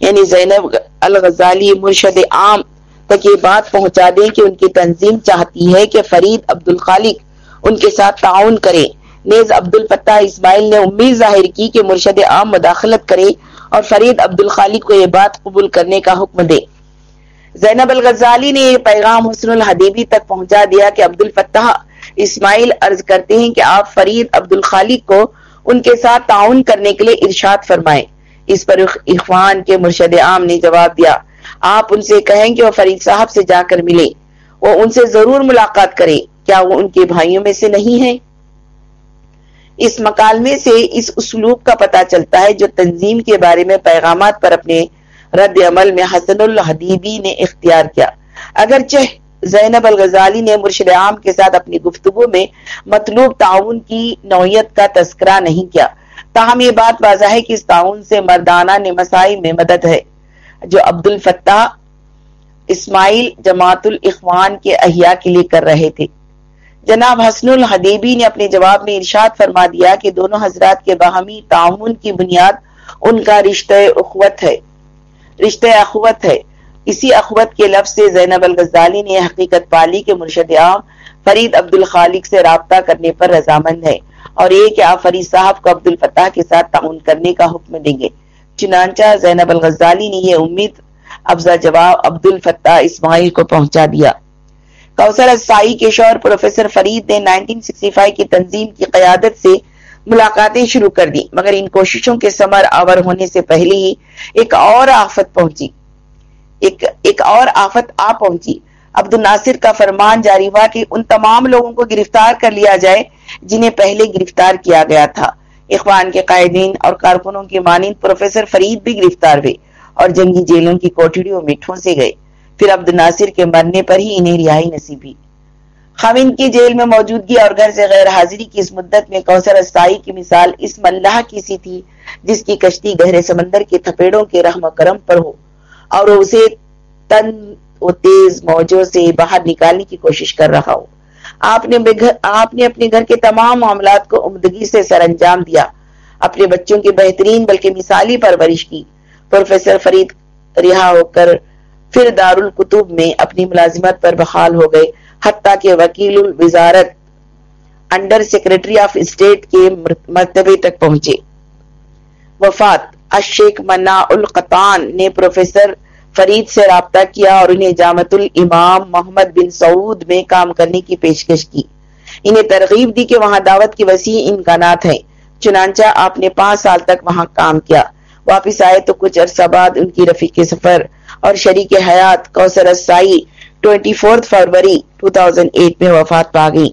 یعنی زینب الغزالی مرشد عام تک یہ بات پہنچا دیں کہ ان کی تنظیم چاہتی ہے کہ فرید عبد الخالق ان کے ساتھ تعاون کرے نیز عبد الفتح اسماعیل نے امید ظاہر کی کہ مرشد عام مداخلت کرے اور فرید عبد الخالق کو یہ بات قبول کرنے کا حکم دے زینب الغزالی نے یہ پیغام حسن الحدیبی تک پہنچا دیا کہ عبد الفتح اسماعیل عرض کرتے ہیں کہ آپ فرید عبد الخالق کو ان کے ساتھ تعاون کرنے کے لیے ارشاد فرمائیں۔ اس پر اخوان کے مرشد عام نے جواب دیا۔ آپ ان سے کہیں کہ وہ فرید صاحب سے جا کر ملے وہ ان سے ضرور ملاقات کرے کیا وہ ان کے بھائیوں میں سے نہیں ہیں؟ اس مکالمے سے اس اسلوب کا پتہ چلتا ہے جو تنظیم کے بارے میں پیغامات پر اپنے رد عمل میں حسن الحدیبی نے اختیار کیا۔ اگرچہ زینب الغزالی نے مرشد عام کے ساتھ اپنی گفتگو میں مطلوب تعاون کی نوعیت کا تذکرہ نہیں کیا، تاہم یہ بات واضح ہے کہ اس تعاون سے مردانہ نمسائی میں مدد ہے۔ جو عبد الفتح اسماعیل جماعت الاخوان کے احیاء کے لیے کر رہے تھے۔ جناب حسن الحدیبی نے اپنے جواب میں ارشاد فرما دیا کہ دونوں حضرات کے باہمی تعاون کی بنیاد ان کا رشتہ اخوت ہے۔ رشتہ اخوت ہے۔ اسی اخوت کے لفظ سے زینب الغزالی نے حقیقت پالی کے مرشد عام فرید عبد الخالق سے رابطہ کرنے پر رضامند ہے اور یہ کہ آپ فرید صاحب کو عبد الفتح کے ساتھ تعاون کرنے کا حکم دیں گے۔ چنانچہ زینب الغزالی نے یہ امید افزا جواب عبد الفتح اسماعیل کو پہنچا دیا۔ کوثر اسائی کے شور پروفیسر فرید نے 1965 کی تنظیم کی قیادت سے ملاقاتیں شروع کر دی مگر ان کوششوں کے سمر آور ہونے سے پہلے ہی ایک اور آفت پہنچی۔ ایک, ایک اور آفت آ پہنچی۔ عبد الناصر کا فرمان جاری ہوا کہ ان تمام لوگوں کو گرفتار کر لیا جائے جنہیں پہلے گرفتار کیا گیا تھا۔ اخوان کے قائدین اور کارکنوں کے مانند پروفیسر فرید بھی گرفتار ہوئے اور جنگی جیلوں کی کوٹڑیوں میں ٹھونسے گئے۔ پھر عبد الناصر کے مرنے پر ہی انہیں رہائی نصیب ہوئی۔ خامن کی جیل میں موجودگی اور گھر سے غیر حاضری کی اس مدت میں کوثر استائی کی مثال اس ملح کی سی تھی، جس کی کشتی گہرے سمندر کے تھپیڑوں کے رحم و کرم پر ہو، اور اسے تن و تیز موجوں سے باہر نکالنے کی کوشش کر رہا ہو۔ آپ نے آپ نے اپنے گھر کے تمام معاملات کو عمدگی سے سر انجام دیا۔ اپنے بچوں کی بہترین بلکہ مثالی پرورش کی۔ پروفیسر فرید رہا ہو کر پھر دارالکتب میں اپنی ملازمت پر بحال ہو گئے۔ حتیٰ کہ وکیل الوزارت انڈر سیکرٹری آف اسٹیٹ کے مرتبے تک پہنچے۔ وفات۔ الشیخ منا القطان نے پروفیسر فرید سے رابطہ کیا اور انہیں جامت الامام محمد بن سعود میں کام کرنے کی پیشکش کی۔ انہیں ترغیب دی کہ وہاں دعوت کی وسیع امکانات ہیں۔ چنانچہ آپ نے پانچ سال تک وہاں کام کیا۔ واپس آئے تو کچھ عرصہ بعد ان کی رفیق سفر اور شریک حیات کوثر السائی 24 فروری 2008 میں وفات پا گئی